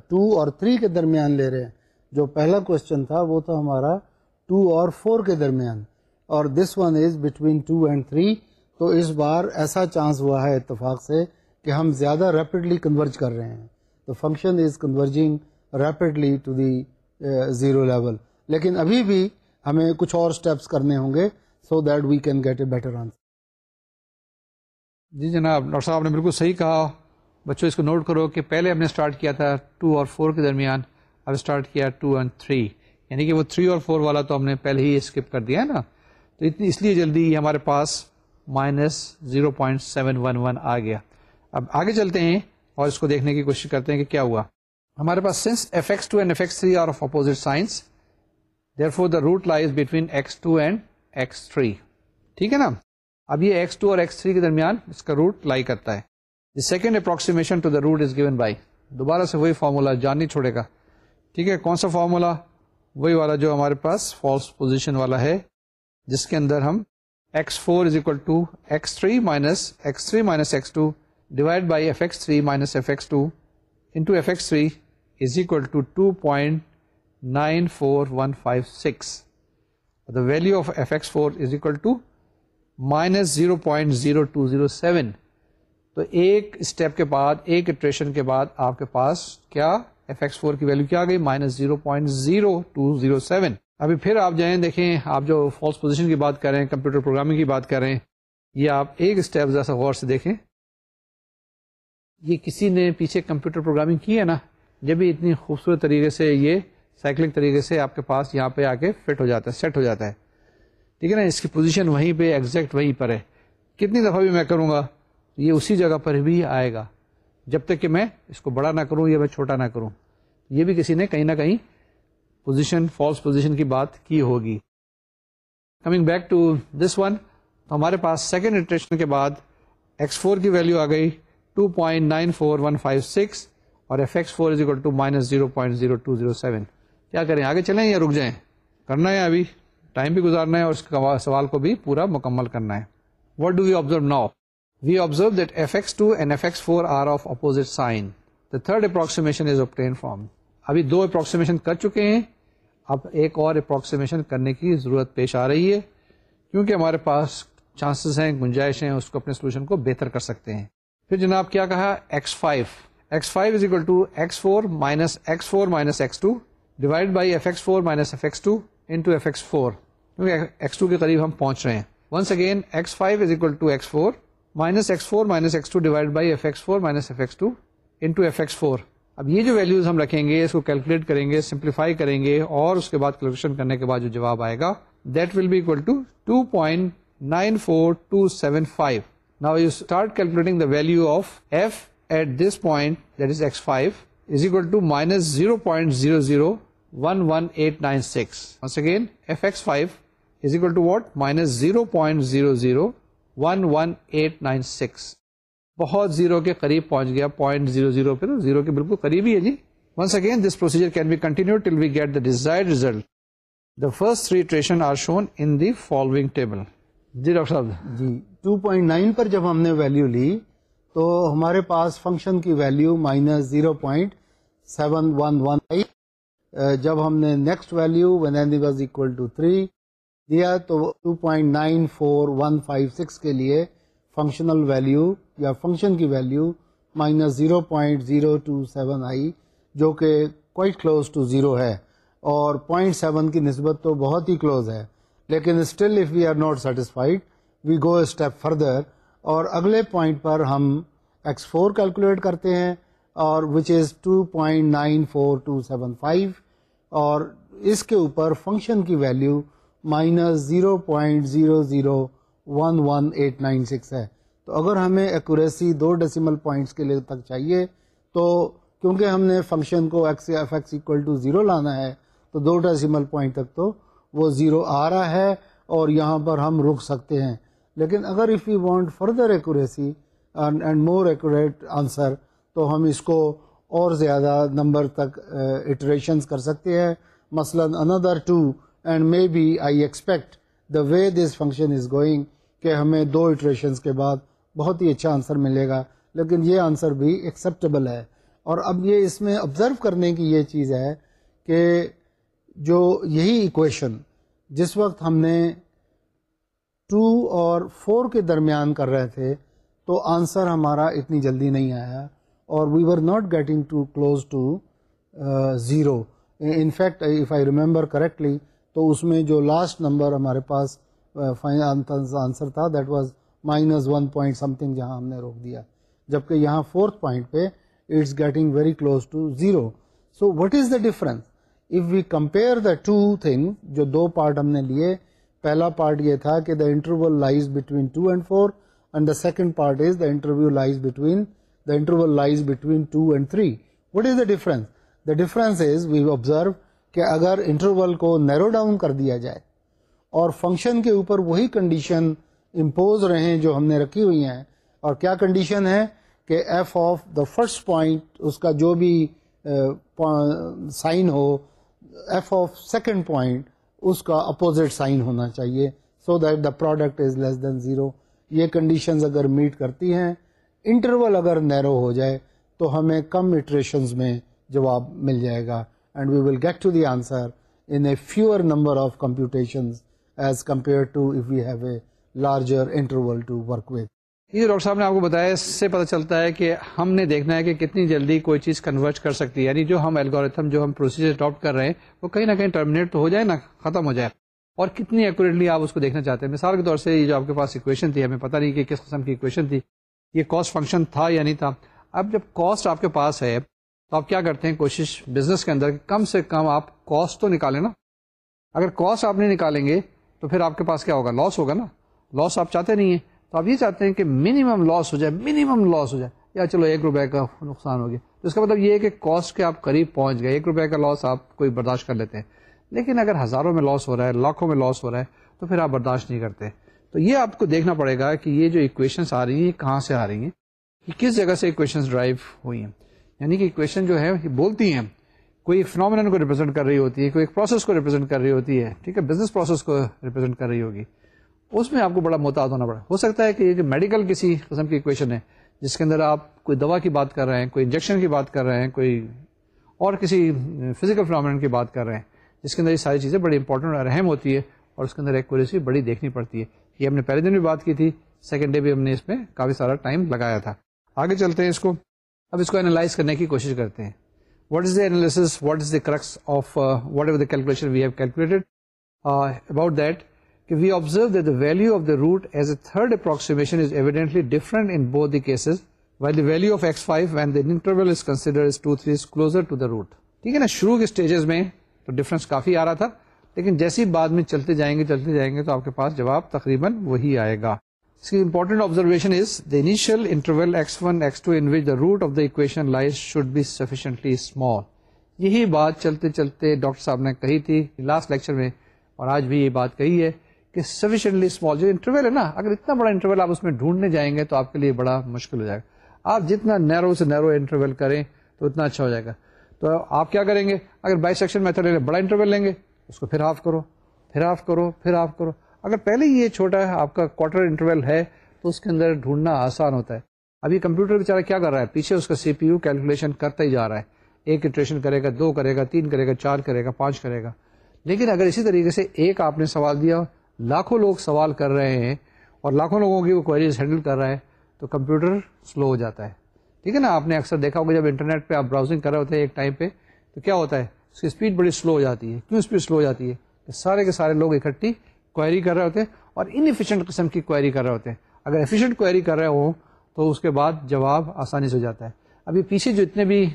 S2: ٹو اور تھری کے درمیان لے رہے ہیں۔ جو پہلا کوشچن تھا، وہ تھا ہمارا ٹو اور فور کے درمیان۔ اور this one is between two and three تو اس بار ایسا چانس ہوا ہے اتفاق سے کہ ہم زیادہ ریپڈلی کنورج کر رہے ہیں۔ تو function is converging rapidly to the zero level لیکن ابھی بھی ہمیں کچھ اور اسٹیپس کرنے ہوں گے so that we can get a better answer
S1: جی جناب، ڈاکٹر صاحب نے بالکل صحیح کہا۔ بچوں، اس کو نوٹ کرو کہ پہلے ہم نے اسٹارٹ کیا تھا ٹو اور فور کے درمیان، اب اسٹارٹ کیا ٹو اینڈ تھری یعنی کہ وہ تھری اور فور والا تو ہم نے پہلے ہی اسکپ کر دیا ہے نا۔ تو اتنی اس لیے جلدی ہمارے پاس minus zero point seven one one آ گیا۔ اب آگے چلتے ہیں اور اس کو دیکھنے کی کوشش کرتے ہیں کہ کیا ہوا۔ ہمارے پاس since F X two and F X three are of opposite signs therefore the root lies between X two and X three ٹھیک ہے نا؟ اب یہ ایکس ٹو اور ایکس تھری کے درمیان اس کا روٹ لائی کرتا ہے۔ Second approximation to the root is given by دوبارہ سے وہی فارمولا جان نہیں چھوڑے گا۔ ٹھیک ہے، کون سا فارمولا وہی والا جو ہمارے پاس فالس پوزیشن والا ہے، جس کے اندر ہم X four is equal to X three minus X three minus X two divide by F X three minus F X two into F X three is equal to two point nine four one five six the value of F X four is equal to minus zero point zero two zero seven تو ایک step کے بعد، ایک attrition کے بعد آپ کے پاس کیا ایف ایکس فور کی ویلو کیا آ گئی؟ Minus zero point zero two zero seven ابھی پھر آپ جائیں، دیکھیں، آپ جو فالس پوزیشن کی بات کریں کمپیوٹر پروگرامنگ کی بات کریں، یہ آپ ایک اسٹیپ ذرا غور سے دیکھیں۔ یہ کسی نے پیچھے کمپیوٹر پروگرامنگ کی ہے نا؟ جب بھی اتنی خوبصورت طریقے سے یہ سائیکلنگ طریقے سے آپ کے پاس یہاں پہ آ کے فٹ ہو جاتا ہے سیٹ ہو جاتا ہے۔ ٹھیک ہے نا؟ اس کی پوزیشن وہیں پہ ایگزیکٹ وہیں پر ہے۔ کتنی دفعہ بھی میں کروں گا، یہ اسی جگہ پر بھی آئے گا۔ جب تک کہ میں اس کو بڑا نہ کروں یا میں چھوٹا نہ کروں۔ یہ بھی کسی نے کہیں نہ کہیں پوزیشن فالس پوزیشن کی بات کی ہوگی. Coming back to this one تو ہمارے پاس سیکنڈ اٹریشن کے بعد ایکس فور کی ویلو آ گئی two point nine four one five six اور F X four is equal to minus zero point zero two zero seven کیا کریں؟ آگے چلیں یا رک جائیں؟ کرنا ہے ابھی. ٹائم بھی گزارنا ہے اور اس سوال کو بھی پورا مکمل کرنا ہے. What do you observe now we observe that F X two and F X four are of opposite sign the third approximation is obtained from ابھی دو اپروکسیمیشن کر چکے ہیں. اب ایک اور اپروکسیمیشن کرنے کی ضرورت پیش آ رہی ہے، کیونکہ ہمارے پاس چانسز ہیں، گنجائش ہیں، اس کو اپنے سولوشن کو بہتر کر سکتے ہیں۔ پھر جناب کیا کہا؟ X five x five is equal to x four minus x four minus x two divide by f x four minus f x two into f x four کیونکہ ایکس ٹو کے قریب ہم پہنچ رہے ہیں۔ Once again x five is equal to x four minus x four minus x two divide by f x four minus f x two into f x four اب یہ جو ویلوز ہم رکھیں گے، اس کو کیلکولیٹ کریں گے سمپلیفائی کریں گے اور اس کے بعد کیلکولیشن کرنے کے بعد جو جواب آئے گا that will be equal to two point nine four two seven five now you start calculating the value of f at this point that is x five is equal to minus zero point zero zero one one eight nine six once again f x five is equal to what minus zero point zero zero one one eight nine six بہت zero کے قریب پہنچ گیا point zero zero پہ zero کے بالکل قریب ہی ہے جی۔ Once again this procedure can be continue till we get the desire result the first three iteration are shown in the following table G doctor صاحب۔
S2: جی 2.9 پر جب ہم نے ویلیو لی، تو ہمارے پاس فنکشن کی value minus zero point seven one one جب ہم نے next value when n was equal to three دیا، تو 2.94156 کے لیے فنکشنل ویلیو یا فنکشن کی value minus zero point zero two seven آئی جو کہ کوائٹ کلوز ٹو زیرو ہے اور پوائنٹ سیون کی نسبت تو بہت ہی کلوز ہے، لیکن still if we are not satisfied we go step further اور اگلے پوائنٹ پر ہم ایکس فور کیلکولیٹ کرتے ہیں اور which is two point nine four two seven five اور اس کے اوپر فنکشن کی value minus zero point zero zero one one eight nine six ہے۔ تو اگر ہمیں ایکوریسی دو ڈیسیمل پوائنٹس کے لیے تک چاہیے، تو کیونکہ ہم نے فنکشن کو x f x equal to zero لانا ہے، تو دو ڈیسیمل پوائنٹ تک تو وہ زیرو آ رہا ہے اور یہاں پر ہم رک سکتے ہیں۔ لیکن اگر if you want further accuracy and more accurate answer تو ہم اس کو اور زیادہ نمبر تک اٹریشنس کر سکتے ہیں۔ مثلا اندر two and maybe I expect the way this function is going کہ ہمیں دو اٹریشنس کے بعد بہت ہی اچھا آنسر ملے گا، لیکن یہ آنسر بھی ایکسیپٹیبل ہے۔ اور اب یہ اس میں آبزرو کرنے کی یہ چیز ہے کہ جو یہی ایکویشن جس وقت ہم نے ٹو اور فور کے درمیان کر رہے تھے، تو آنسر ہمارا اتنی جلدی نہیں آیا۔ اور we were not getting to close to zero in fact if I remember correctly تو اس میں جو لاسٹ نمبر ہمارے پاس uh, آنسر تھا that was minus one point something جہاں ہم نے روک دیا۔ جبکہ یہاں فورتھ پوائنٹ پہ it's getting very close to zero so what is the difference if we compare the two thing جو دو پارٹ ہم نے لیے، پہلا پارٹ یہ تھا کہ the interval lies between two and four and the second part is the interview lies between the interval lies between two and three what is the difference the difference is we observe کہ اگر interval کو narrow down کر دیا جائے اور function کے اوپر وہی کنڈیشن امپوز رہیں جو ہم نے رکھی ہوئی ہیں۔ اور کیا کنڈیشن ہے کہ f of the first point اس کا جو بھی سائن ہو ایف آف سیکنڈ پوائنٹ اس کا اپوزٹ سائن ہونا چاہیے۔ So that the product is less than zero یہ کنڈیشنز اگر میٹ کرتی ہیں انٹرول اگر نیرو ہو جائے، تو ہمیں کم اٹریشنز میں جواب مل جائے گا۔ And we will get to the answer in a fewer number of computations as compare to if you have a larger interval to work with
S1: یہ ڈاکٹر صاحب نے آپ کو بتایا، اس سے پتہ چلتا ہے کہ ہم نے دیکھنا ہے کہ کتنی جلدی کوئی چیز کنورٹ کر سکتی ہے۔ یعنی جو ہم الگوریتھم جو ہم پروسیجر اڈاپٹ کر رہے ہیں، وہ کہیں نہ کہیں ٹرمینیٹ تو ہو جائے نا ختم ہو جائے۔ اور کتنی ایکوریٹلی آپ اس کو دیکھنا چاہتے ہیں۔ مثال کے طور سے یہ جو آپ کے پاس اکویشن تھی، ہمیں پتہ نہیں کہ کس قسم کی اکویشن تھی۔ یہ کاسٹ فنکشن تھا یا نہیں تھا۔ اب جب کاسٹ آپ کے پاس ہے، تو آپ کیا کرتے ہیں؟ کوشش بزنس کے اندر کم سے کم آپ کاسٹ تو نکالیں نا۔ اگر کاسٹ آپ نہیں نکالیں گے، تو پھر آپ کے پاس کیا ہوگا؟ لاس ہوگا نا۔ لاس آپ چاہتے نہیں ہیں، تو آپ یہ چاہتے ہیں کہ منیمم لاس ہو جائے منیمم لاس ہو جائے۔ یا چلو ایک روپے کا نقصان ہو گیا۔ تو اس کا مطلب یہ ہے کہ کاسٹ کے آپ قریب پہنچ گئے، ایک روپے کا لاس آپ کوئی برداشت کر لیتے ہیں۔ لیکن اگر ہزاروں میں لاس ہو رہا ہے، لاکھوں میں لاس ہو رہا ہے، تو پھر آپ برداشت نہیں کرتے۔ تو یہ آپ کو دیکھنا پڑے گا کہ یہ جو اکویشنس آ رہی ہیں، یہ کہاں سے آ رہی ہیں؟ یہ کس جگہ سے اکویشن ڈرائیو ہوئی ہیں؟ یعنی کہ اکویشن جو ہے بولتی ہیں، کوئی فنومین کو ریپرزینٹ کر رہی ہوتی ہے، کوئی ایک پروسیس کو ریپرزینٹ کر رہی ہوتی ہے، ٹھیک ہے بزنس پروسیس کو ریپرزینٹ کر رہی ہوگی۔ اس میں آپ کو بڑا محتاط ہونا پڑا۔ ہو سکتا ہے کہ یہ جو میڈیکل کسی قسم کی اکویشن ہے، جس کے اندر آپ کوئی دوا کی بات کر رہے ہیں، کوئی انجیکشن کی بات کر رہے ہیں، کوئی اور کسی فزیکل فنامن کی بات کر رہے ہیں، جس کے اندر یہ ساری چیزیں بڑی امپورٹنٹ اور اہم ہوتی ہے اور اس کے اندر ایک بڑی دیکھنی پڑتی ہے۔ یہ ہم نے پہلے دن بھی بات کی تھی سیکنڈ ڈے بھی ہم نے اس میں کافی سارا ٹائم لگایا تھا۔ آگے چلتے ہیں اس کو۔ اب اس کو اینالائز کرنے کی کوشش کرتے ہیں۔ What is the analysis what is the crux of whatever the calculation we have calculated about that کہ we observe the value of the root as a third approximation is evidently different in both the cases well the value of x five when the interval is consider as two three is closer to the root ٹھیک ہے نا؟ شروع کے stages میں تو difference کافی آ رہا تھا، لیکن جیسی بعد میں چلتے جائیں گے، چلتے جائیں گے تو آپ کے پاس جواب تقریباً وہی آئے گا۔ اس کی important observation is the initial interval x one x two in which the root of the equation lies should be sufficiently small یہی بات چلتے چلتے ڈاکٹر صاحب نے کہی تھی لاسٹ لیکچر میں، اور آج بھی یہ بات کہی ہے۔ کہ سفیشنٹلی اسمال جو انٹرول ہے نا، اگر اتنا بڑا انٹرول آپ اس میں ڈھونڈنے جائیں گے تو آپ کے لیے بڑا مشکل ہو جائے گا۔ آپ جتنا نیرو سے نیرو انٹرول کریں تو اتنا اچھا ہو جائے گا۔ تو آپ کیا کریں گے؟ اگر بائی سیکشن میتھڈ لیں، بڑا انٹرول لیں گے، اس کو پھر آف کرو، پھر آف کرو، پھر آف کرو۔ اگر پہلے یہ چھوٹا ہے آپ کا کوارٹر انٹرول ہے تو اس کے اندر ڈھونڈنا آسان ہوتا ہے۔ ابھی کمپیوٹر بیچارہ کیا کر رہا ہے؟ پیچھے اس کا سی پی یو کیلکولیشن کرتا ہی جا رہا ہے۔ ایک انٹریشن کرے گا، دو کرے گا، تین کرے گا، چار کرے گا، پانچ کرے گا۔ لیکن اگر اسی طریقے سے ایک آپ نے سوال دیا لاکھوں لوگ سوال کر رہے ہیں اور لاکھوں لوگوں کی وہ کوئریز ہینڈل کر رہا ہے تو کمپیوٹر سلو ہو جاتا ہے۔ ٹھیک ہے نا؟ آپ نے اکثر دیکھا ہوگا جب انٹرنیٹ پہ آپ براؤزنگ کر رہے ہوتے ہیں ایک ٹائم پہ، تو کیا ہوتا ہے؟ اس کی اسپیڈ بڑی سلو ہو جاتی ہے۔ کیوں اسپیڈ سلو ہو جاتی ہے؟ کہ سارے کے سارے لوگ اکٹھی کوئری کر رہے ہوتے ہیں اور انفیشینٹ قسم کی کوئری کر رہے ہوتے ہیں۔ اگر ایفیشینٹ کوئری کر رہے ہوں، تو اس کے بعد جواب آسانی سے ہو جاتا ہے۔ ابھی پیچھے جو اتنے بھی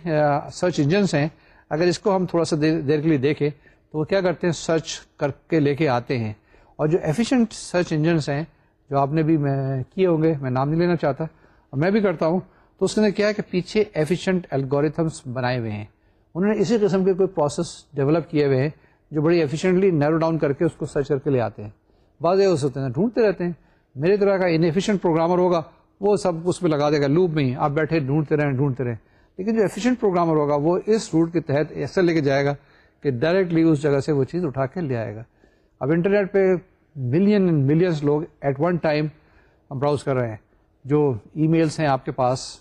S1: سرچ انجنس ہیں، اگر اس کو ہم تھوڑا سا دیر کے لیے دیکھیں، تو وہ کیا کرتے ہیں؟ سرچ کر کے لے کے آتے ہیں۔ اور جو ایفیشینٹ سرچ انجنس ہیں، جو آپ نے بھی میں کیے ہوں گے، میں نام نہیں لینا چاہتا، اور میں بھی کرتا ہوں، تو اس کے اندر کیا ہے کہ پیچھے ایفیشینٹ الگوریتھمس بنائے ہوئے ہیں۔ انہوں نے اسی قسم کے کوئی پروسیس ڈیولپ کیے ہوئے ہیں جو بڑی ایفیشینٹلی نیرو ڈاؤن کر کے اس کو سرچ کر کے لے آتے ہیں۔ بعض ہو سکتے ہیں ڈھونڈتے رہتے ہیں۔ میرے طرح کا انفیشینٹ پروگرامر ہوگا، وہ سب اس میں لگا دے گا لوپ میں ہی۔ آپ بیٹھے ڈھونڈتے رہیں ڈھونڈتے رہیں۔ لیکن جو ایفیشینٹ پروگرامر ہوگا، وہ اس روٹ کے تحت ایسا لے کے جائے گا کہ ڈائریکٹلی اس جگہ سے وہ چیز اٹھا کے لے آئے گا۔ اب انٹرنیٹ پہ ملین اینڈ ملینس لوگ ایٹ ون ٹائم براؤز کر رہے ہیں۔ جو ای میلس ہیں آپ کے پاس،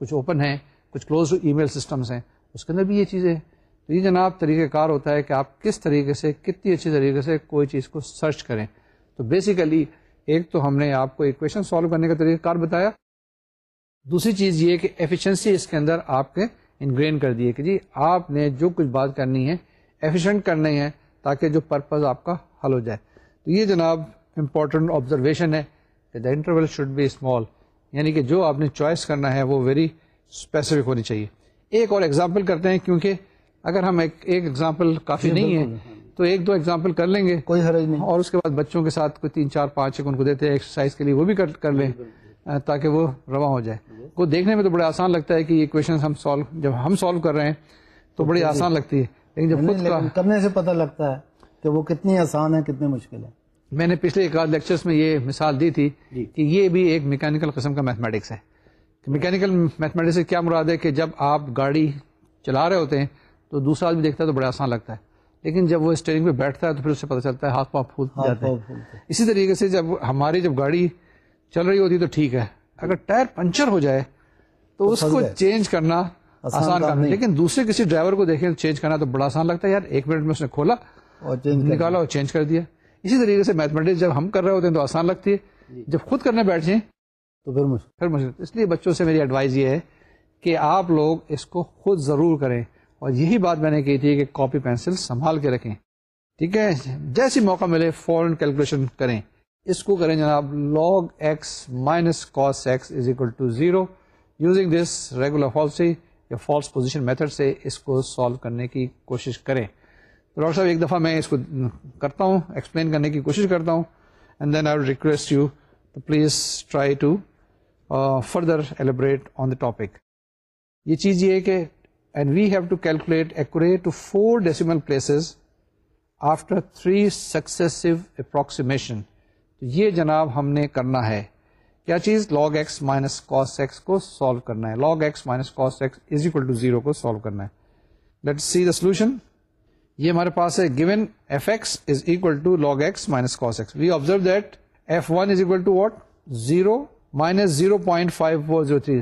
S1: کچھ اوپن ہیں، کچھ کلوز ای میل سسٹمس ہیں، اس کے اندر بھی یہ چیزیں تو یہ جناب طریقہ کار ہوتا ہے کہ آپ کس طریقے سے، کتنی اچھی طریقے سے کوئی چیز کو سرچ کریں۔ تو بیسیکلی ایک تو ہم نے آپ کو ایکویشن سالو کرنے کا طریقہ کار بتایا۔ دوسری چیز یہ کہ ایفیشنسی اس کے اندر آپ کے انگرین کر دیے کہ جی آپ نے جو کچھ بات کرنی ہے ایفیشینٹ کرنی ہے تاکہ جو پرپز آپ کا حل ہو جائے۔ تو یہ جناب امپورٹنٹ آبزرویشن ہے کہ the interval should be small یعنی کہ جو آپ نے چوائس کرنا ہے وہ ویری اسپیسیفک ہونی چاہیے۔ ایک اور ایگزامپل کرتے ہیں کیونکہ اگر ہم ایک ایک ایگزامپل کافی جی، نہیں ہے تو ایک دو ایگزامپل کر لیں گے۔
S2: کوئی حرج نہیں۔
S1: اور اس کے بعد بچوں کے ساتھ کوئی تین چار پانچ ان کو دیتے ہیں ایکسرسائز کے لیے وہ بھی کر لیں تاکہ وہ رواں ہو جائے۔ وہ دیکھنے میں تو بڑا آسان لگتا ہے کہ یہ کوشچن ہم سالو جب ہم سالو کر رہے ہیں تو بڑی آسان لگتی ہے۔
S2: لیکن جب خود کرنے سے پتہ لگتا ہے۔ کہ وہ کتنی آسان ہے کتنی مشکل ہے۔
S1: میں نے پچھلے ایک آدھ لیکچرس میں یہ مثال دی تھی جی۔ کہ یہ بھی ایک میکینکل قسم کا میتھمیٹکس ہے۔ میکینکل میتھمیٹکس سے کیا مراد ہے کہ جب آپ گاڑی چلا رہے ہوتے ہیں تو دوسرا آدمی دیکھتا ہے تو بڑا آسان لگتا ہے۔ لیکن جب وہ اسٹیئرنگ پہ بیٹھتا ہے تو پھر اسے پتہ چلتا ہے ہاتھ پاؤں پھول جاتے ہیں۔ اسی طریقے سے جب ہماری جب گاڑی چل رہی ہوتی تو ٹھیک ہے۔ اگر ٹائر پنچر ہو جائے تو اس کو چینج کرنا آسان کرنا لیکن دوسرے کسی ڈرائیور کو دیکھیں چینج کرنا تو بڑا آسان لگتا ہے۔ یار ایک منٹ میں اس نے کھولا۔ اور نکالا اور چینج کر دیا۔ اسی طریقے سے میتھمیٹکس جب ہم کر رہے ہوتے ہیں تو آسان لگتی ہے۔ جی۔ جب خود کرنے بیٹھ جائیں تو پھر پھر مشکل۔ اس لیے بچوں سے میری ایڈوائز یہ ہے کہ آپ لوگ اس کو خود ضرور کریں۔ اور یہی بات میں نے کی تھی کہ کاپی پینسل سنبھال کے رکھیں۔ ٹھیک ہے؟ جیسی موقع ملے فورن کیلکولیشن کریں۔ اس کو کریں جناب log x minus cos x is equal to zero using this regular falsi یا فالس پوزیشن میتھڈ سے اس کو سالو کرنے کی کوشش کریں۔ تو ڈاکٹر صاحب ایک دفعہ میں اس کو کرتا ہوں ایکسپلین کرنے کی کوشش کرتا ہوں and then I request you please try to further elaborate on the topic یہ چیز یہ ہے کہ and we have to calculate accurate to four decimal places after three successive approximation تو یہ جناب ہم نے کرنا ہے کیا چیز log x minus cos x کو سالو کرنا ہے log x minus cos x is equal to zero کو سالو کرنا ہے لیٹ سی دا سولوشن یہ ہمارے پاس ہے given f x is equal to log x minus cos x we observe that f one is equal to what zero minus zero point five four zero three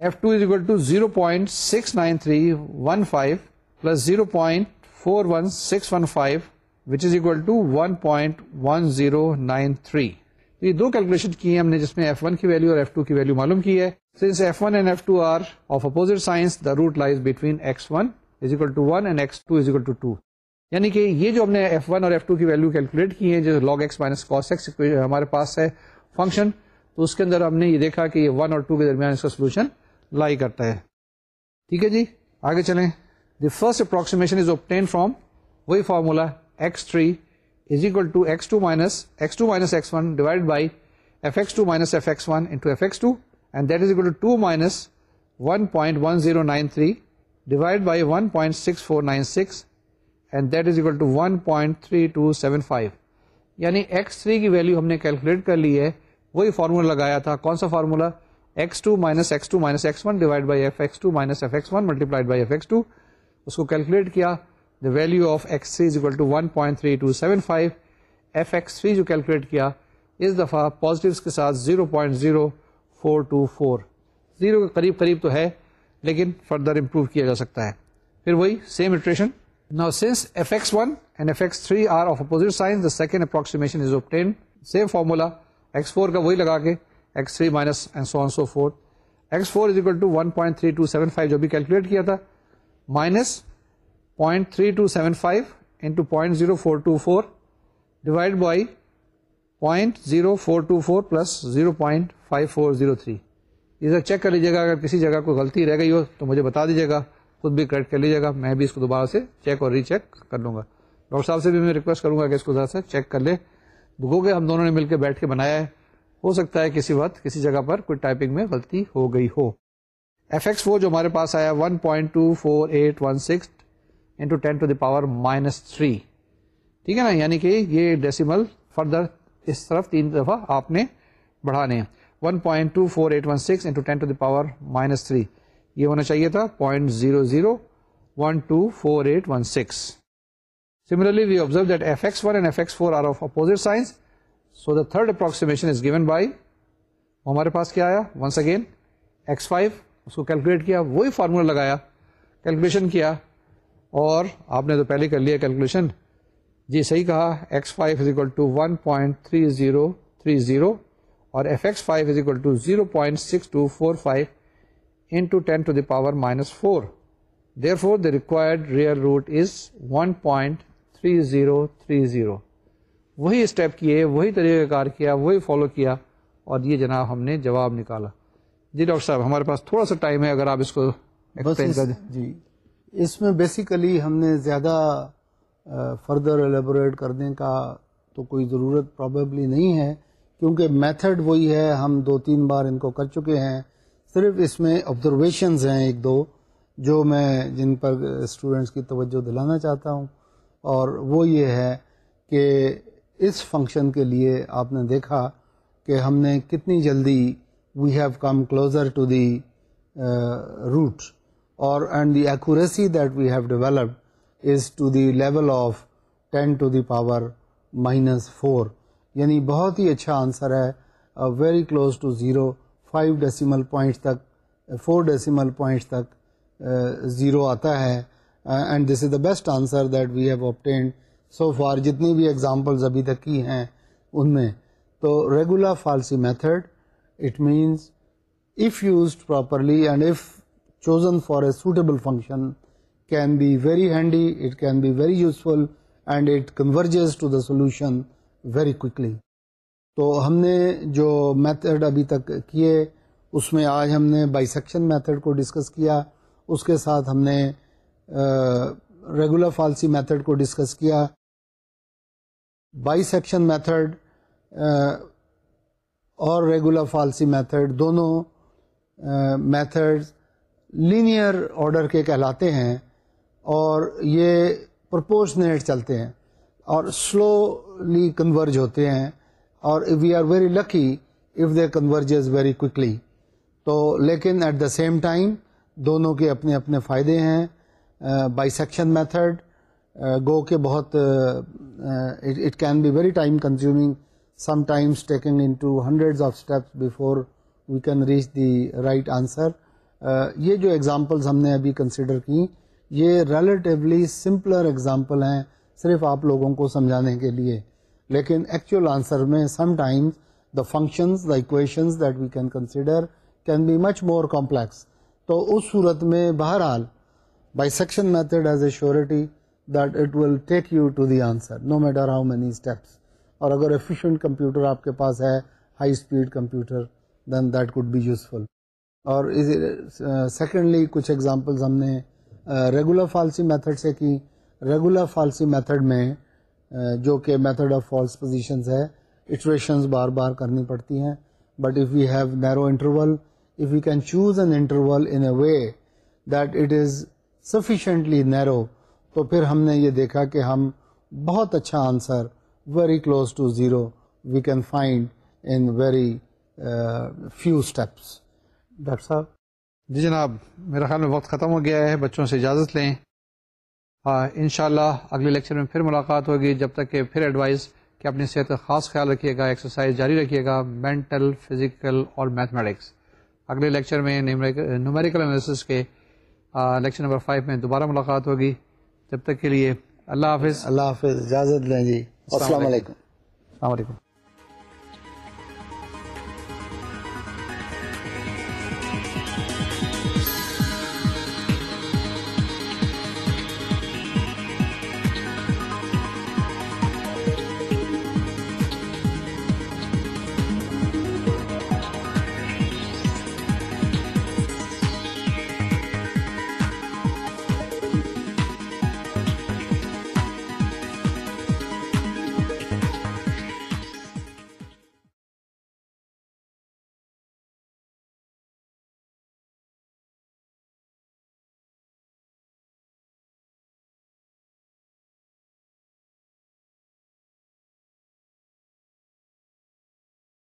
S1: f two is equal to zero point six nine three one five plus zero point four one six one five which is equal to one point one zero nine three یہ دو calculation کی ہیں ہم نے جس میں f one کی value اور ایف ٹو کی ویلو معلوم کی ہے. Since f one and f two are of opposite signs the root lies between x one is equal to one and x two is equal to two یعنی کہ یہ جو ہم نے ایف ون اور ایف ٹو کی value calculate کی ہے جو log x minus cos x ہمارے پاس ہے فنکشن تو اس کے اندر ہم نے یہ دیکھا کہ یہ ون اور ٹو کے درمیان اس کا سولوشن لائی کرتا ہے۔ ٹھیک ہے جی؟ آگے چلیں۔ The first approximation is obtain from وہی formula x three is equal to x two minus x two minus x one divide by f x two minus f x one into f x two and that is equal to two minus one point one zero nine three divide by one point six four nine six and that is equal to one point three two seven five یعنی x three کی value ہم نے calculate کر لی ہے، وہی formula لگایا تھا۔ کون سا formula x two minus x two minus x one divide by f x two minus f x one multiplied by f x two اس کو کیلکولیٹ کیا۔ The value of x three is equal to one point three two seven five f x three جو calculate کیا، اس دفعہ پازیٹیوس کے ساتھ zero point zero four two four zero کے قریب قریب تو ہے۔ لیکن فردر امپروو کیا جا سکتا ہے۔ پھر وہی سیم ریٹریشن نا since f x one and f x three are of opposite signs the second approximation is obtain same formula x four کا وہی لگا کے x three minus and so so four x four is equal to one point three two seven five جو بھی calculate کیا تھا minus point three two seven five into point zero four two four divide by point zero four two four plus zero point five four zero three ادھر check کر لیجیے گا، اگر کسی جگہ کوئی غلطی رہ گئی ہو تو مجھے بتا دیجیے گا، خود بھی کریکٹ کر لیجیے گا، میں بھی اس کو دوبارہ سے چیک اور ری چیک کر لوں گا۔ ڈاکٹر صاحب سے بھی میں ریکویسٹ کروں گا کہ اس کو ذرا سے چیک کر لے۔ گو گے ہم دونوں نے مل کے بیٹھ کے بنایا ہے۔ ہو سکتا ہے کسی وقت کسی جگہ پر کوئی ٹائپنگ میں غلطی ہو گئی ہو۔ ایف ایکس فور جو ہمارے پاس آیا one point two four eight one six into ten to the power minus three ٹھیک ہے نا؟ یعنی کہ یہ ڈیسیمل فردر اس طرف تین دفعہ آپ نے بڑھانے ہیں۔ One point two four eight one six into ten to the power minus three یہ ہونا چاہیے تھا point zero zero one two four eight one six similarly we observe that f x one and f x four are of opposite signs so the third approximation is given by ہمارے پاس کیا آیا? Once again x five اس کو calculate کیا، وہی formula لگایا calculation کیا، اور آپ نے تو پہلے کر لیا کیلکولیشن جی صحیح کہا x five is equal to one point three zero three zero اور f x five is equal to zero point six two four five into ten to the power minus four therefore the required real root is one point three zero three zero وہی step کیے وہی طریقہ کار کیا وہی follow کیا اور یہ جناب ہم نے جواب نکالا۔ جی ڈاکٹر صاحب ہمارے پاس تھوڑا سا ٹائم ہے اگر آپ اس کو
S2: جی۔ اس میں بیسیکلی ہم نے زیادہ فردر ایلیبوریٹ کرنے کا تو کوئی ضرورت پرابیبلی نہیں ہے۔ کیونکہ میتھڈ وہی ہے، ہم دو تین بار ان کو کر چکے ہیں۔ صرف اس میں آبزرویشنز ہیں ایک دو، جو میں جن پر اسٹوڈینٹس کی توجہ دلانا چاہتا ہوں۔ اور وہ یہ ہے کہ اس فنکشن کے لیے آپ نے دیکھا کہ ہم نے کتنی جلدی we have come closer to the root اور and the accuracy that we have developed is to the level of ten to the power minus four یعنی بہت ہی اچھا آنسر ہے very close to zero five decimal points تک four decimal points تک zero آتا ہے۔ And this is the best answer that we have obtained so far جتنی بھی ایگزامپلز ابھی تک کی ہیں ان میں۔ تو regular falsi method it means if used properly and if chosen for a suitable function can be very handy it can be very useful and it converges to the solution very quickly تو ہم نے جو method ابھی تک کیے، اس میں آج ہم نے بائی سیکشن میتھڈ کو ڈسکس کیا، اس کے ساتھ ہم نے ریگولر فالسی میتھڈ کو ڈسکس کیا۔ بائی سیکشن میتھڈ اور ریگولر فالسی میتھڈ دونوں میتھڈ لینئر آرڈر کے کہلاتے ہیں اور یہ پرپورشنیٹ چلتے ہیں اور سلو سلولی کنورج ہوتے ہیں اور we are very lucky if they converges very quickly تو لیکن ایٹ دا سیم ٹائم دونوں کے اپنے اپنے فائدے ہیں بائی سیکشن میتھڈ گو کے بہت it can be very time consuming sometimes taking in two hundred of steps before we can reach the right answer یہ جو ایگزامپلس ہم نے ابھی کنسیڈر کی، یہ ریلیٹیولی سمپلر ایگزامپل ہیں۔ صرف آپ لوگوں کو سمجھانے کے لیے، لیکن ایکچوئل آنسر میں sometimes the functions the equations that we can consider can be much more complex تو اس صورت میں بہرحال bisection method as a surety that it will take you to the answer no matter how many steps اور اگر efficient computer آپ کے پاس ہے high speed computer then that could be useful اور سیکنڈلی کچھ ایگزامپلز ہم نے ریگولر فالسی میتھڈ سے کی۔ ریگولر فالسی میتھڈ میں جو کہ میتھڈ آف فالس پوزیشنز ہے اٹریشنز بار بار کرنی پڑتی ہیں۔ But if you have narrow interval if you can choose an interval in a way that it is sufficiently narrow تو پھر ہم نے یہ دیکھا کہ ہم بہت اچھا answer very close to zero we can find in very few steps doctor صاحب
S1: جی جناب، میرا خیال میں وقت ختم ہو گیا ہے، بچوں سے اجازت لیں۔ ان شاء اللہ اگلے لیکچر میں پھر ملاقات ہوگی۔ جب تک کہ پھر ایڈوائز کہ اپنی صحت کا خاص خیال رکھیے گا ایکسرسائز جاری رکھیے گا مینٹل فزیکل اور میتھمیٹکس اگلے لیکچر میں نومیریکل انالیسس کے لیکچر نمبر فائیو میں دوبارہ ملاقات ہوگی۔ جب تک کے لیے اللہ حافظ۔
S2: اللہ حافظ اجازت لیں جی۔ السلام علیکم۔
S1: السلام علیکم۔